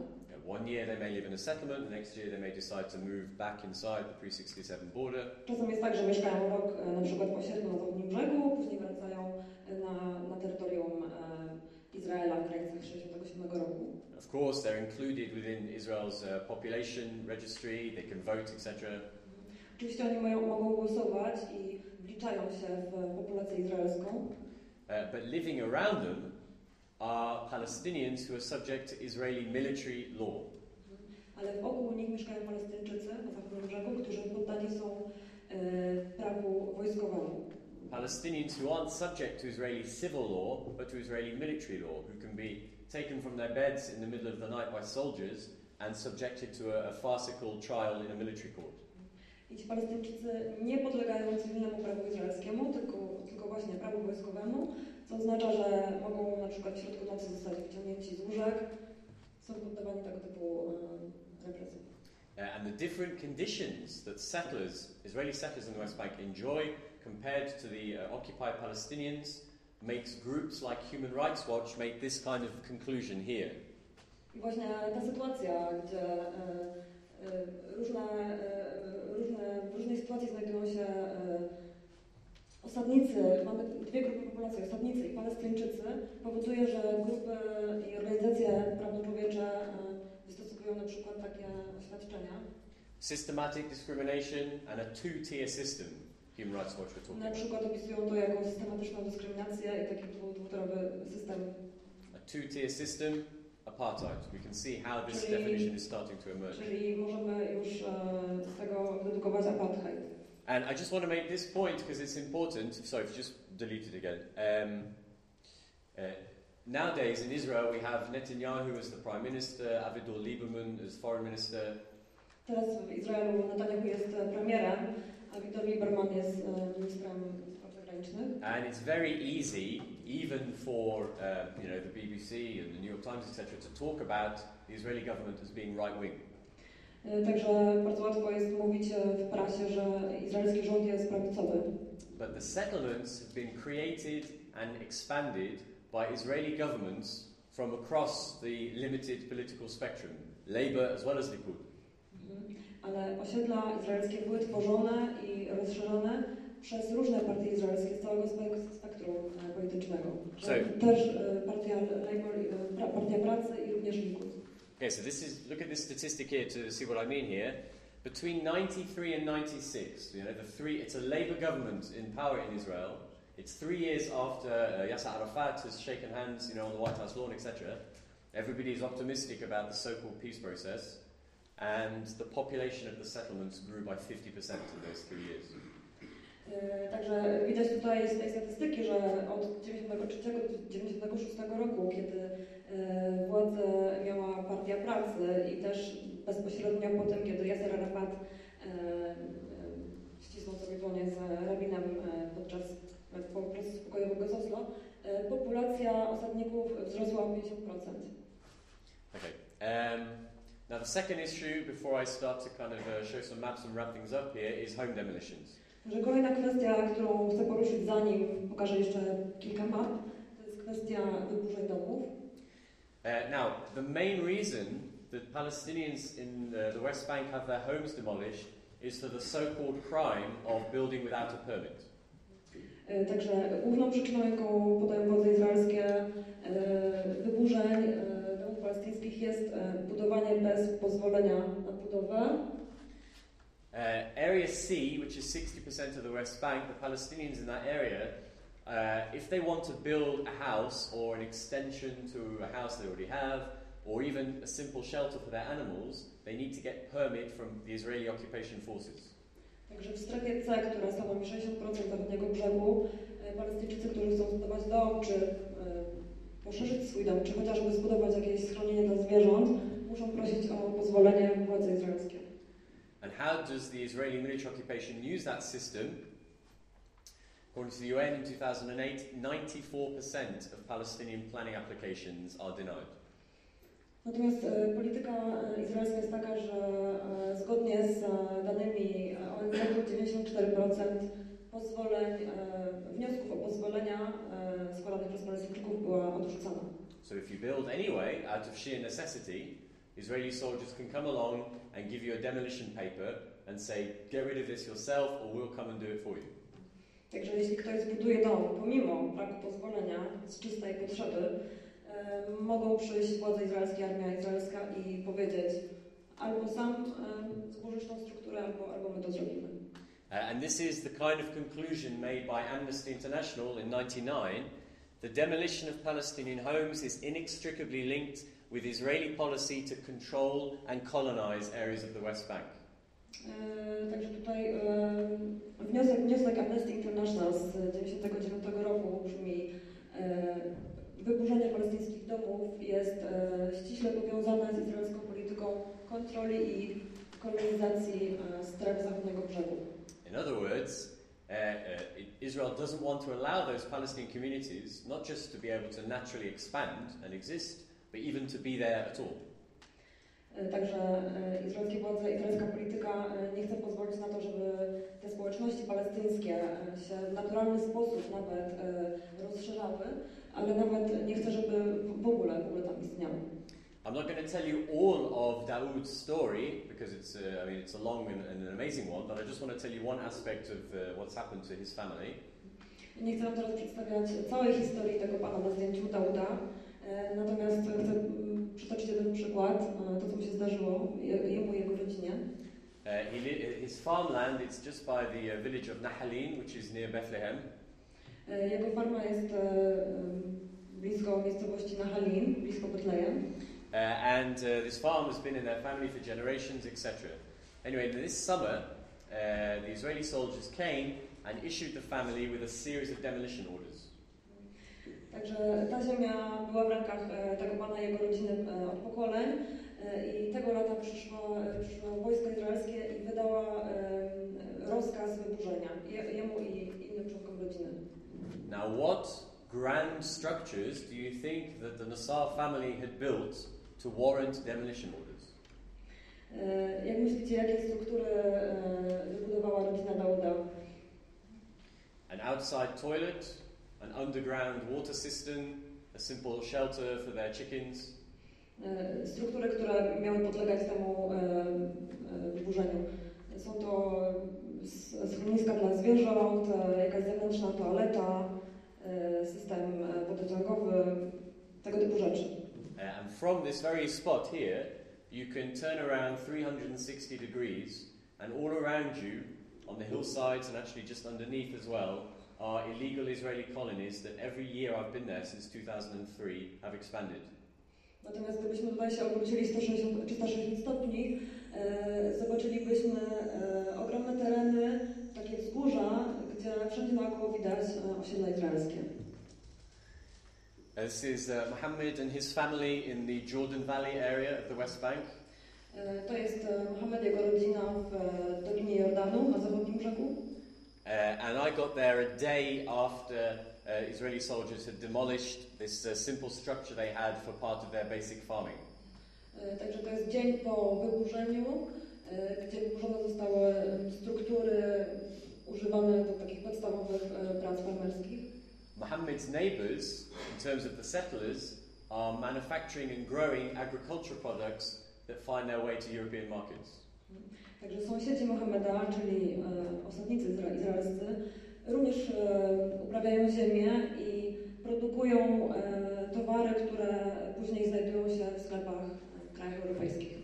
One year they may live in a settlement, the next year they may decide to move back inside the pre 67 border. Czasem jest tak, że mieszkają rok e, na przykład w osiedlu na zachodnim brzegu, później wracają na, na terytorium Izraela w granicach 1967 roku. Of course, they're included within Israel's uh, population registry, they can vote, etc. Oczywiście oni mają, mogą głosować i wliczają się w populację izraelską, Uh, but living around them are Palestinians who are subject to Israeli military law. ale wokół nich mieszkają Palestyńczycy na zachodnim brzegu, którzy poddani są e, prawu wojskowemu. Palestinians who aren't subject to Israeli civil law, but to Israeli military law, who can be taken from their beds in the middle of the night by soldiers and subjected to a, a farcical trial in a military court. I ci Palestyńczycy nie podlegają cywilnemu prawu izraelskiemu, tylko, tylko właśnie prawu wojskowemu, co oznacza, że mogą na przykład w środku nocy zostać wyciągnięci z łóżek, są poddawani tego typu e, represji. Uh, and the different conditions that settlers, Israeli settlers in the West Bank, enjoy compared to the uh, occupied Palestinians makes groups like Human Rights Watch make this kind of conclusion here. I właśnie ta sytuacja, gdzie e, różne, e, różne, w różnej sytuacji znajdują się e, osadnicy, mamy dwie grupy populacji, osadnicy i Palestyńczycy, powoduje, że grupy i organizacje prawno-człowiecze e, wystosowują na przykład takie oświadczenia. Systematic discrimination and a two-tier system, Human Rights Watch were talking Na przykład opisują to jako systematyczną dyskryminację i taki dwu- dwutorowy system. A two-tier system, apartheid. We can see how this Czyli- definition is starting to emerge. Czyli możemy już z tego dedukować apartheid. And I just want to make this point because it's important. Sorry, if you just delete it again. Um, uh, nowadays in Israel, we have Netanyahu as the prime minister, Avigdor Lieberman as foreign minister, Teraz w Izraelu Netanyahu jest premierem, a Viktor Lieberman jest ministrem spraw zagranicznych. and it's very easy, even for uh, you know the BBC and the New York Times, etc., to talk about the Israeli government as being right wing. E, Także bardzo łatwo jest mówić e, w prasie, że izraelski rząd jest prawicowy. But the settlements have been created and expanded by Israeli governments from across the limited political spectrum, Labour as well as Likud. Mhm. Ale osiedla izraelskie były tworzone i rozszerzone przez różne partie izraelskie z całego spektrum politycznego. So- Też partia Labour, partia pracy i również Likud. Okay, so this is look at this statistic here to see what I mean here. Between 93 and 96, you know, the three it's a Labour government in power in Israel. It's three years after uh, Yasser Arafat has shaken hands, you know, on the White House lawn, etc. Everybody is optimistic about the so-called peace process, and the population of the settlements grew by 50% in those three years. E, Także widać tutaj z tej statystyki, że od 93 do 96 roku, kiedy e, władzę miała Partia Pracy i też bezpośrednio po tym, kiedy Yasser Arafat e, ścisnął sobie dłonie z rabinem podczas procesu pokojowego z Oslo, populacja osadników wzrosła o 50%. Okay. Um, now, the second issue, before I start to kind of uh, show some maps and wrap things up here, is home demolitions. Także kolejna kwestia, którą chcę poruszyć, zanim pokażę jeszcze kilka map, to jest kwestia wyburzeń domów. Uh, now, the main reason that Palestinians in uh, the West Bank have their homes demolished is for the so called crime of building without a permit. E, Także główną przyczyną, jaką podają władze izraelskie e, wyburzeń e, domów palestyńskich jest budowanie bez pozwolenia na budowę. Uh, area C, which is 60% of the West Bank, the Palestinians in that area, uh, if they want to build a house or an extension to a house they already have, or even a simple shelter for their animals, they need to get permit from the Israeli occupation forces. Także w strefie C, która stanowi 60% zachodniego brzegu, Palestyńczycy, którzy chcą zbudować dom, czy e, poszerzyć swój dom, czy chociażby zbudować jakieś schronienie dla zwierząt, muszą prosić o pozwolenie władze izraelskie. How does the Israeli military occupation use that system? According to the UN in 2008, 94% of Palestinian planning applications are denied. Natomiast polityka izraelska jest taka, że zgodnie z danymi ONZ 94% pozwoleń, wniosków o pozwolenia składanych przez Palestyńczyków była odrzucana. So if you build anyway, out of sheer necessity, Israeli soldiers can come along and give you a demolition paper and say, get rid of this yourself or we'll come and do it for you. Także jeśli ktoś zbuduje dom pomimo braku pozwolenia z czystej potrzeby, mogą przyjść władze izraelskie, armia izraelska i powiedzieć albo sam zburzysz tą strukturę, albo, albo my to zrobimy. Uh, and this is the kind of conclusion made by Amnesty International in 99. The demolition of Palestinian homes is inextricably linked with Israeli policy to control and colonize areas of the West Bank. E, Także tutaj e, wniosek, wniosek Amnesty International z 1999 roku brzmi e, wyburzenie palestyńskich domów jest ściśle powiązane z izraelską polityką kontroli i kolonizacji stref zachodniego brzegu. In other words, uh, uh, Israel doesn't want to allow those Palestinian communities not just to be able to naturally expand and exist, but even to be there at all. E, Także e, izraelskie władze, izraelska polityka e, nie chce pozwolić na to, żeby te społeczności palestyńskie się w naturalny sposób nawet rozszerzały, ale nawet nie chce, żeby w ogóle, w ogóle tam istniały. I'm not going to tell you all of Dawood's story because it's, uh, I mean, it's a long and, and an amazing one, but I just want to tell you one aspect of uh, what's happened to his family. Nie chcę teraz przedstawiać całej historii tego pana na zdjęciu Dauda, natomiast chcę mm, przytoczyć jeden przykład, e, to co mu się zdarzyło je- jemu i jego rodzinie. Uh, he his farmland, it's just by the uh, village of Nahalin, which is near Bethlehem. E, Jego farma jest e, em, blisko miejscowości Nahalin, blisko Betlejem. Uh, and uh, this farm has been in their family for generations, etc. Anyway, this summer, uh, the Israeli soldiers came and issued the family with a series of demolition orders. Także ta ziemia była w rękach e, tego pana i jego rodziny e, od pokoleń e, i tego lata przyszło, przyszło wojsko izraelskie i wydała rozkaz wyburzenia je- jemu i innym członkom rodziny. Now, what grand structures do you think that the Nassar family had built to warrant demolition orders? Jak myślicie, jakie struktury wybudowała rodzina Dauda? An outside toilet, an underground water cistern, a simple shelter for their chickens, Struktury, które miały podlegać temu wyburzeniu. Są to schroniska dla zwierząt, jakaś zewnętrzna toaleta, system wodociągowy, tego typu rzeczy. And from this very spot here, you can turn around 360 degrees, and all around you, on the hillsides and actually just underneath as well, are illegal Israeli colonies that every year I've been there since 2003 have expanded. Natomiast gdybyśmy tutaj się obrócili 160, 360 stopni, e, zobaczylibyśmy e, ogromne tereny, takie wzgórza, gdzie wszędzie naokoło widać e, osiedla izraelskie. This is uh, Mohammed and his family in the Jordan Valley area of the West Bank. E, To jest e, Mohamed, jego rodzina w e, Dolinie Jordanu, na zachodnim brzegu. Uh, and I got there a day after uh, Israeli soldiers had demolished this uh, simple structure they had for part of their basic farming. Także to jest dzień po wyburzeniu, gdzie wyburzone zostały struktury używane do takich podstawowych prac farmerskich. Muhammad's neighbours, in terms of the settlers, are manufacturing and growing agricultural products that find their way to European markets. Także sąsiedzi Mohameda, czyli e, osadnicy izra- izraelscy, również e, uprawiają ziemię i produkują e, towary, które później znajdują się w sklepach w krajach europejskich.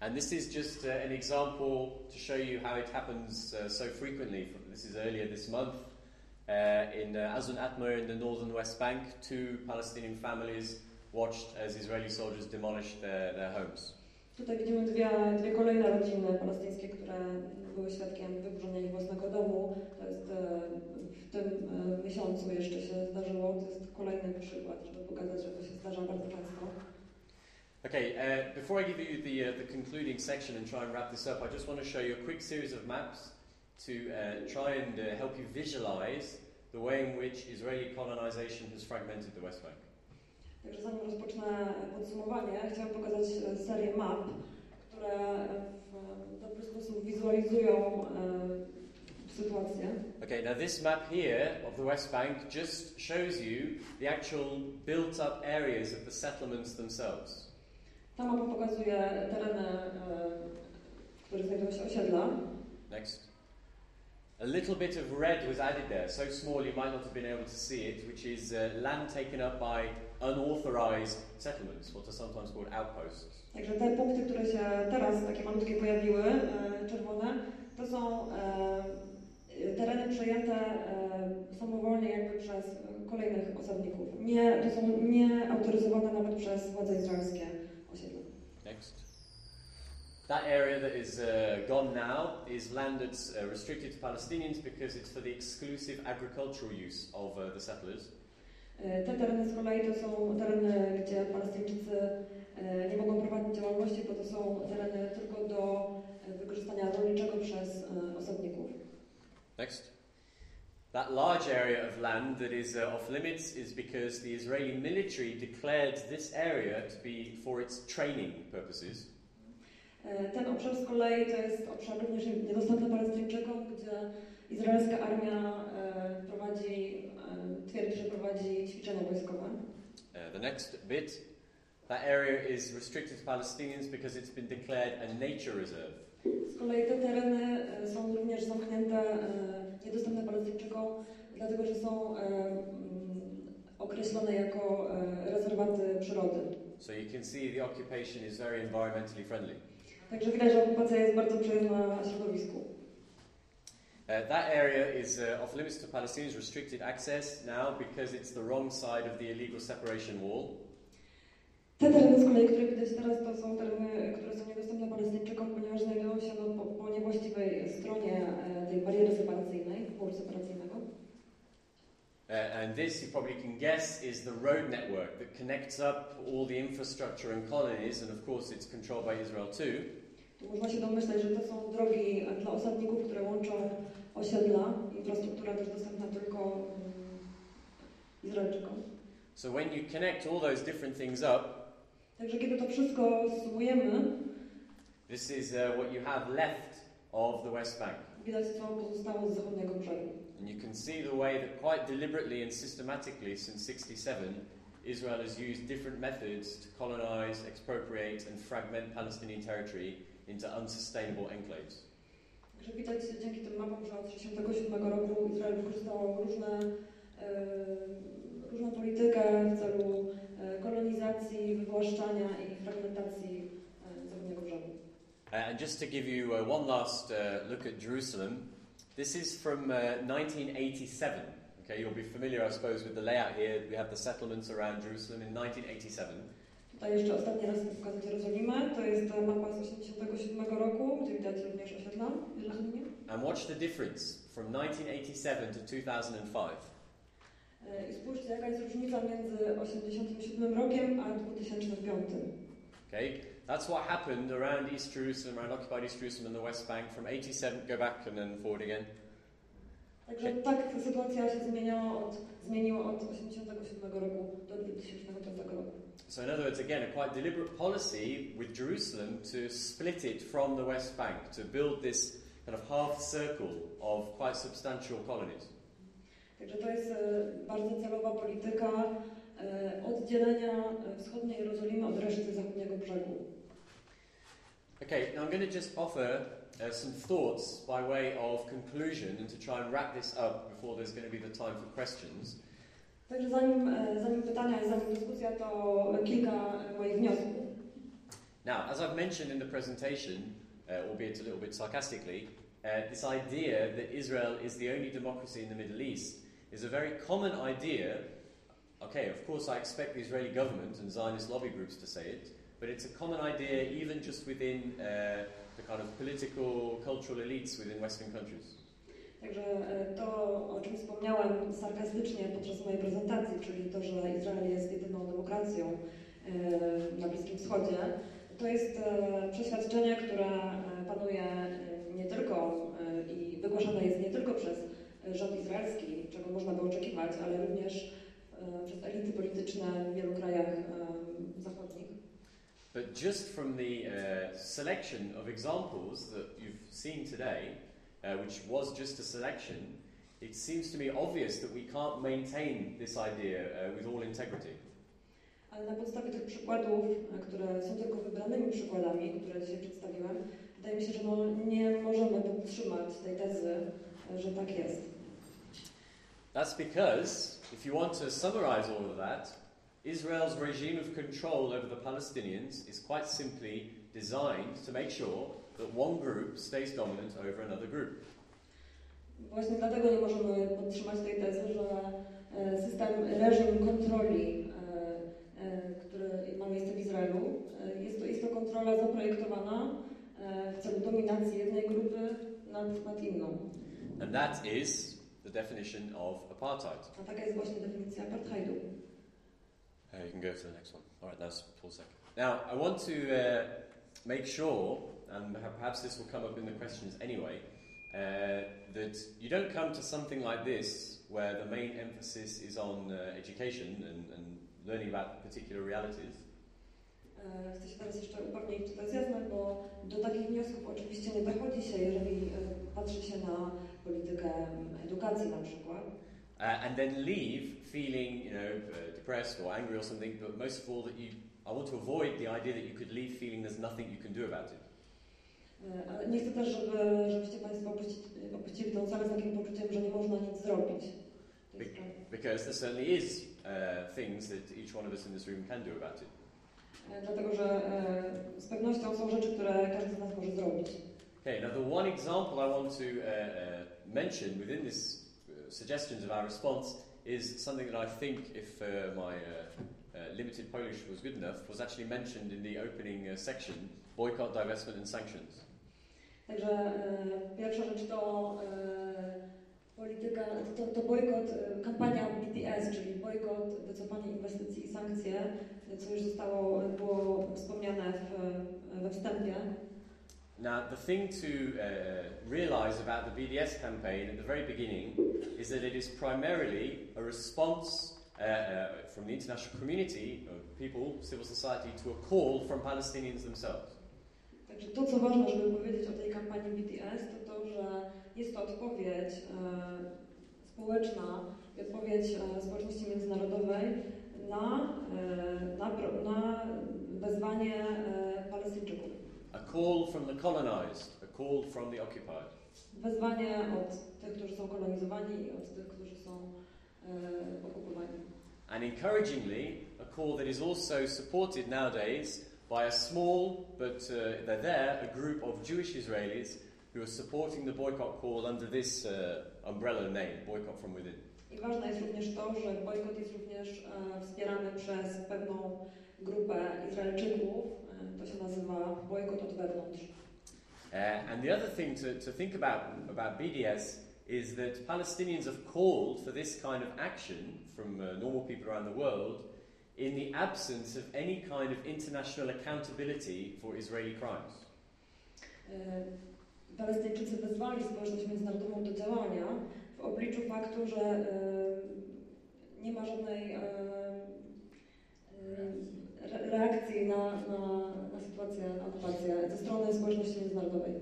And this is just an example to show you how it happens so frequently. This is earlier this month in uh, Azun Atmar in the northern West Bank. Two Palestinian families watched as Israeli soldiers demolished their, their homes. Tutaj widzimy dwie, dwie kolejne rodziny palestyńskie, które były świadkiem wyburzenia ich własnego domu. To jest e, w tym e, miesiącu jeszcze się zdarzyło. To jest kolejny przykład, żeby pokazać, że to się zdarza bardzo często. Okay, uh, before I give you the, uh, the concluding section and try and wrap this up, I just want to show you a quick series of maps to uh, try and uh, help you visualize the way in which Israeli colonization has fragmented the West Bank. Także zanim rozpocznę podsumowanie, chciałam pokazać e, serię map, które w dobry sposób wizualizują e, sytuację. Okay, now this map here of the West Bank just shows you the actual built up areas of the settlements themselves. Ta mapa pokazuje tereny, e, w których znajdują się osiedla. Next. A little bit of red was added there, so small you might not have been able to see it, which is uh, land taken up by unauthorized settlements, what are sometimes called outposts. Także te punkty, które się teraz takie malutkie pojawiły, czerwone, to są tereny przejęte samowolnie jakby przez kolejnych osadników. Nie, to są nieautoryzowane nawet przez władze izraelskie osiedla. Next. That area that is uh, gone now is land that's uh, restricted to Palestinians because it's for the exclusive agricultural use of uh, the settlers. E, Te tereny z kolei to są tereny, gdzie Palestyńczycy e, nie mogą prowadzić działalności, bo to są tereny tylko do e, wykorzystania rolniczego przez osadników. Next. That large area of land that is uh, off limits is because the Israeli military declared this area to be for its training purposes. Ten obszar z kolei to jest obszar również niedostępny Palestyńczykom, gdzie izraelska armia prowadzi, twierdzi, że prowadzi ćwiczenia wojskowe. Uh, the next bit. That area is restricted to Palestinians because it's been declared a nature reserve. Z kolei te tereny e, są również zamknięte, e, niedostępne Palestyńczykom, dlatego że są e, mm, określone jako rezerwaty przyrody. So you can see the occupation is very environmentally friendly. Także widać, że okupacja jest bardzo przyjazna środowisku. Uh, that area is uh, off limits to Palestinians, restricted access now because it's the wrong side of the illegal separation wall. Te tereny z kolei, które widać teraz, to są tereny, które są niedostępne Palestyńczykom, ponieważ znajdują się no, po, po niewłaściwej stronie e, tej bariery separacyjnej, muru separacyjnego. Uh, and this, you probably can guess, is the road network that connects up all the infrastructure and colonies, and of course it's controlled by Israel too. Można się domyślać, że to są drogi dla osadników, które łączą osiedla. Infrastruktura też dostępna tylko mm, Izraelczykom. So when you connect all those different things up, Także kiedy to wszystko sumujemy, this is uh, what you have left of the West Bank. widać co pozostało z zachodniego brzegu. And you can see the way that quite deliberately and systematically since 67, Israel has used different methods to colonize, expropriate, and fragment Palestinian territory into unsustainable enclaves. Także widać dzięki tym mapom, że od 1967 roku Izrael wykorzystał różne, e, różną politykę w celu kolonizacji, wywłaszczania i fragmentacji zachodniego brzegu. Uh, and just to give you uh, one last uh, look at Jerusalem, this is from uh, 1987. Okay, you'll be familiar, I suppose, with the layout here. We have the settlements around Jerusalem in 1987. Tutaj jeszcze ostatni raz pokazać Jerozolimę. To jest ta mapa z 1987 roku, gdzie widać również osiedla w Jerozolimie. And watch the difference from 1987 to 2005. E, I spójrzcie, jaka jest różnica między 1987 rokiem a 2005. Okay, that's what happened around East Jerusalem, around occupied East Jerusalem and the West Bank from 87. Go back and then forward again. Także tak sytuacja się zmieniała od, zmieniła od 1987 roku do 2005 roku. So, in other words, again, a quite deliberate policy with Jerusalem to split it from the West Bank, to build this kind of half circle of quite substantial colonies. Także to jest bardzo celowa polityka oddzielenia wschodniej Jerozolimy od reszty zachodniego brzegu. Okay, now I'm going to just offer uh, some thoughts by way of conclusion and to try and wrap this up before there's going to be the time for questions. Także zanim, zanim pytania zanim dyskusja, to kilka moich wniosków. Now, as I've mentioned in the presentation, uh, albeit a little bit sarcastically, uh, this idea that Israel is the only democracy in the Middle East is a very common idea. Okay, of course, I expect the Israeli government and Zionist lobby groups to say it, but it's a common idea even just within uh, the kind of political, cultural elites within Western countries. Także e, to, o czym wspomniałem sarkastycznie podczas mojej prezentacji, czyli to, że Izrael jest jedyną demokracją e, na Bliskim Wschodzie, to jest e, przeświadczenie, które panuje nie tylko i wygłaszane jest nie tylko przez rząd izraelski, czego można by oczekiwać, ale również przez elity polityczne w wielu krajach zachodnich. But just from the uh, selection of examples that you've seen today, uh, which was just a selection, it seems to me obvious that we can't maintain this idea uh, with all integrity. Ale na podstawie tych przykładów, które są tylko wybranymi przykładami, które dzisiaj przedstawiłem, wydaje mi się, że no nie możemy podtrzymać tej tezy, że tak jest. That's because, if you want to summarize all of that, Israel's regime of control over the Palestinians is quite simply designed to make sure that one group stays dominant over another group. Właśnie dlatego nie możemy podtrzymać tej tezy, że e, system, reżim kontroli, e, e, który ma miejsce w Izraelu, jest to, jest to kontrola zaprojektowana w celu dominacji jednej grupy nad, nad inną. And that is the definition of apartheid. A taka jest właśnie definicja apartheidu. Uh, you can go to the next one. All right, that's full second. Now, I want to uh, make sure, and perhaps this will come up in the questions anyway, uh, that you don't come to something like this where the main emphasis is on uh, education and, and learning about particular realities. Chcę się teraz jeszcze upewnić, czy to jest jasne, bo do takich wniosków oczywiście nie dochodzi się, jeżeli patrzy się na politykę edukacji na przykład. Uh, and then leave feeling, you know, uh, depressed or angry or something, but most of all that you, I want to avoid the idea that you could leave feeling there's nothing you can do about it. E, Ale nie chcę też, żeby, żebyście Państwo opuścili, opuścili tę salę z takim poczuciem, że nie można nic zrobić. Because there certainly is uh, things that each one of us in this room can do about it. E, Dlatego, że e, z pewnością są rzeczy, które każdy z nas może zrobić. Okay, now the one example I want to uh, uh, mention within this suggestions of our response is something that I think, if uh, my uh, uh, limited Polish was good enough, was actually mentioned in the opening uh, section: boycott, divestment, and sanctions. Także e, pierwsza rzecz to e, polityka, to, to bojkot, e, kampania BDS, czyli bojkot, wycofanie inwestycji i sankcje, co już zostało, było wspomniane w, we wstępie. Now, the thing to uh, realize about the BDS campaign at the very beginning is that it is primarily a response uh, uh, from the international community people, civil society, to a call from Palestinians themselves. Także to, co ważne, żeby powiedzieć o tej kampanii BDS, to to, że jest to odpowiedź e, społeczna i odpowiedź e, społeczności międzynarodowej na, e, na, na wezwanie Palestyńczyków. A call from the colonized, a call from the occupied. Wezwanie od tych, którzy są kolonizowani i od tych, którzy są okupowani. And encouragingly, a call that is also supported nowadays by a small, but uh, they're there, a group of Jewish Israelis who are supporting the boycott call under this uh, umbrella name, Boycott from Within. I ważne jest również to, że bojkot jest również wspierany przez pewną grupę Izraelczyków. To się nazywa bojkot od wewnątrz. Uh, and the other thing to, to think about about BDS is that Palestinians have called for this kind of action from uh, normal people around the world in the absence of any kind of international accountability for Israeli crimes. E, Palestyńczycy wezwali społeczność międzynarodową do działania w obliczu faktu, że e, nie ma żadnej e, re- reakcji na, na, na sytuację, na okupację ze strony społeczności międzynarodowej.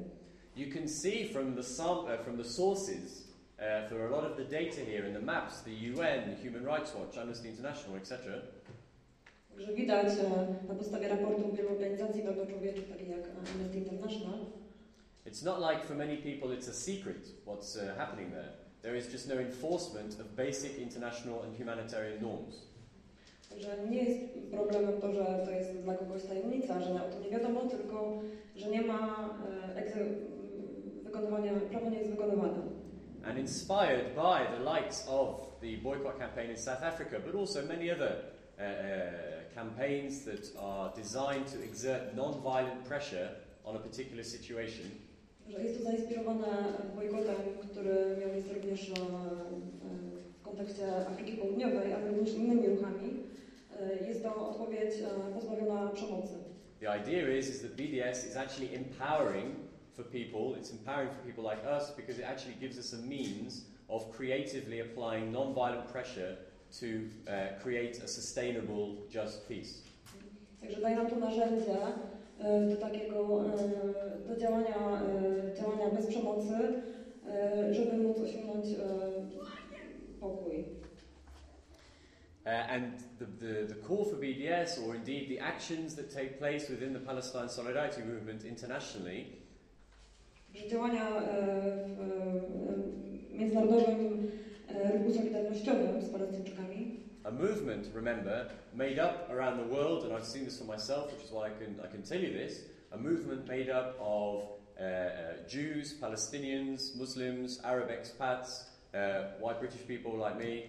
You can see from the, sam- uh, from the sources uh, for a lot of the data here in the maps, the UN, Human Rights Watch, Amnesty International, etc., Także widać na podstawie raportów wielu organizacji praw-człowieczych, takich jak Amnesty International, It's not like for many people it's a secret what's uh, happening there. There is just no enforcement of basic international and humanitarian norms. Także nie jest problemem to, że to jest dla kogoś tajemnica, że o tym nie wiadomo, tylko że nie ma e, wykonywania, prawo nie jest wykonywane. And inspired by the likes of the boycott campaign in South Africa, but also many other uh, uh, campaigns that are designed to exert non violent pressure on a particular situation, Że jest to zainspirowane bojkotem, który miał miejsce również w kontekście Afryki Południowej, ale również innymi ruchami. Jest to odpowiedź pozbawiona przemocy. the idea is, is that BDS is actually empowering for people, it's empowering for people like us because it actually gives us a means of creatively applying non violent pressure to uh, create a sustainable, just peace. Także daje nam to narzędzie do takiego, e, do działania, e, działania bez przemocy, e, żeby móc osiągnąć pokój. Uh, and the, the, the call for BDS, or indeed the actions that take place within the Palestine Solidarity Movement internationally, Że działania w międzynarodowym ruchu solidarnościowym z Palestyńczykami a movement, remember, made up around the world, and I've seen this for myself, which is why I can, I can tell you this, a movement made up of uh, uh, Jews, Palestinians, Muslims, Arab expats, uh, white British people like me,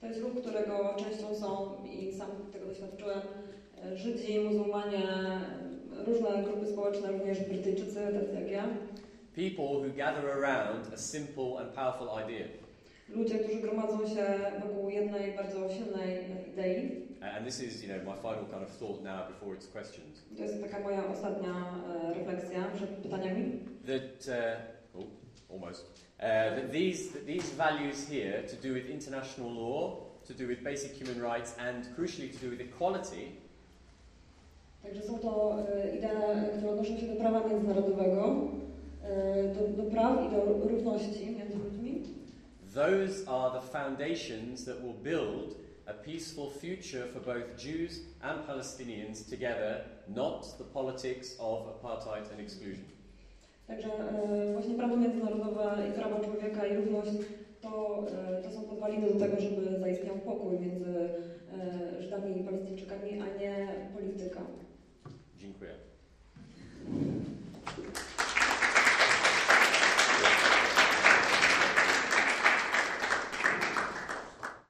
To jest ruch, którego częścią są, i sam tego doświadczyłem, e, Żydzi, muzułmanie, e, różne grupy społeczne, również Brytyjczycy, tacy jak ja. people who gather around a simple and powerful idea. Ludzie, którzy gromadzą się wokół jednej bardzo silnej idei. And this is, you know, my final kind of thought now before it's questions. To jest taka moja ostatnia e, refleksja przed pytaniami. that uh, oh, almost uh, that these that these values here to do with international law, to do with basic human rights, and crucially to do with equality, Także są to e, idee, które odnoszą się do prawa międzynarodowego, e, do, do praw i do równości między ludźmi. Those are the foundations that will build a peaceful future for both Jews and Palestinians together, not the politics of apartheid and exclusion. Także e, właśnie prawo międzynarodowe i prawa człowieka i równość to, e, to są podwaliny do tego, żeby zaistniał pokój między e, Żydami i Palestyńczykami, a nie polityka. Dziękuję.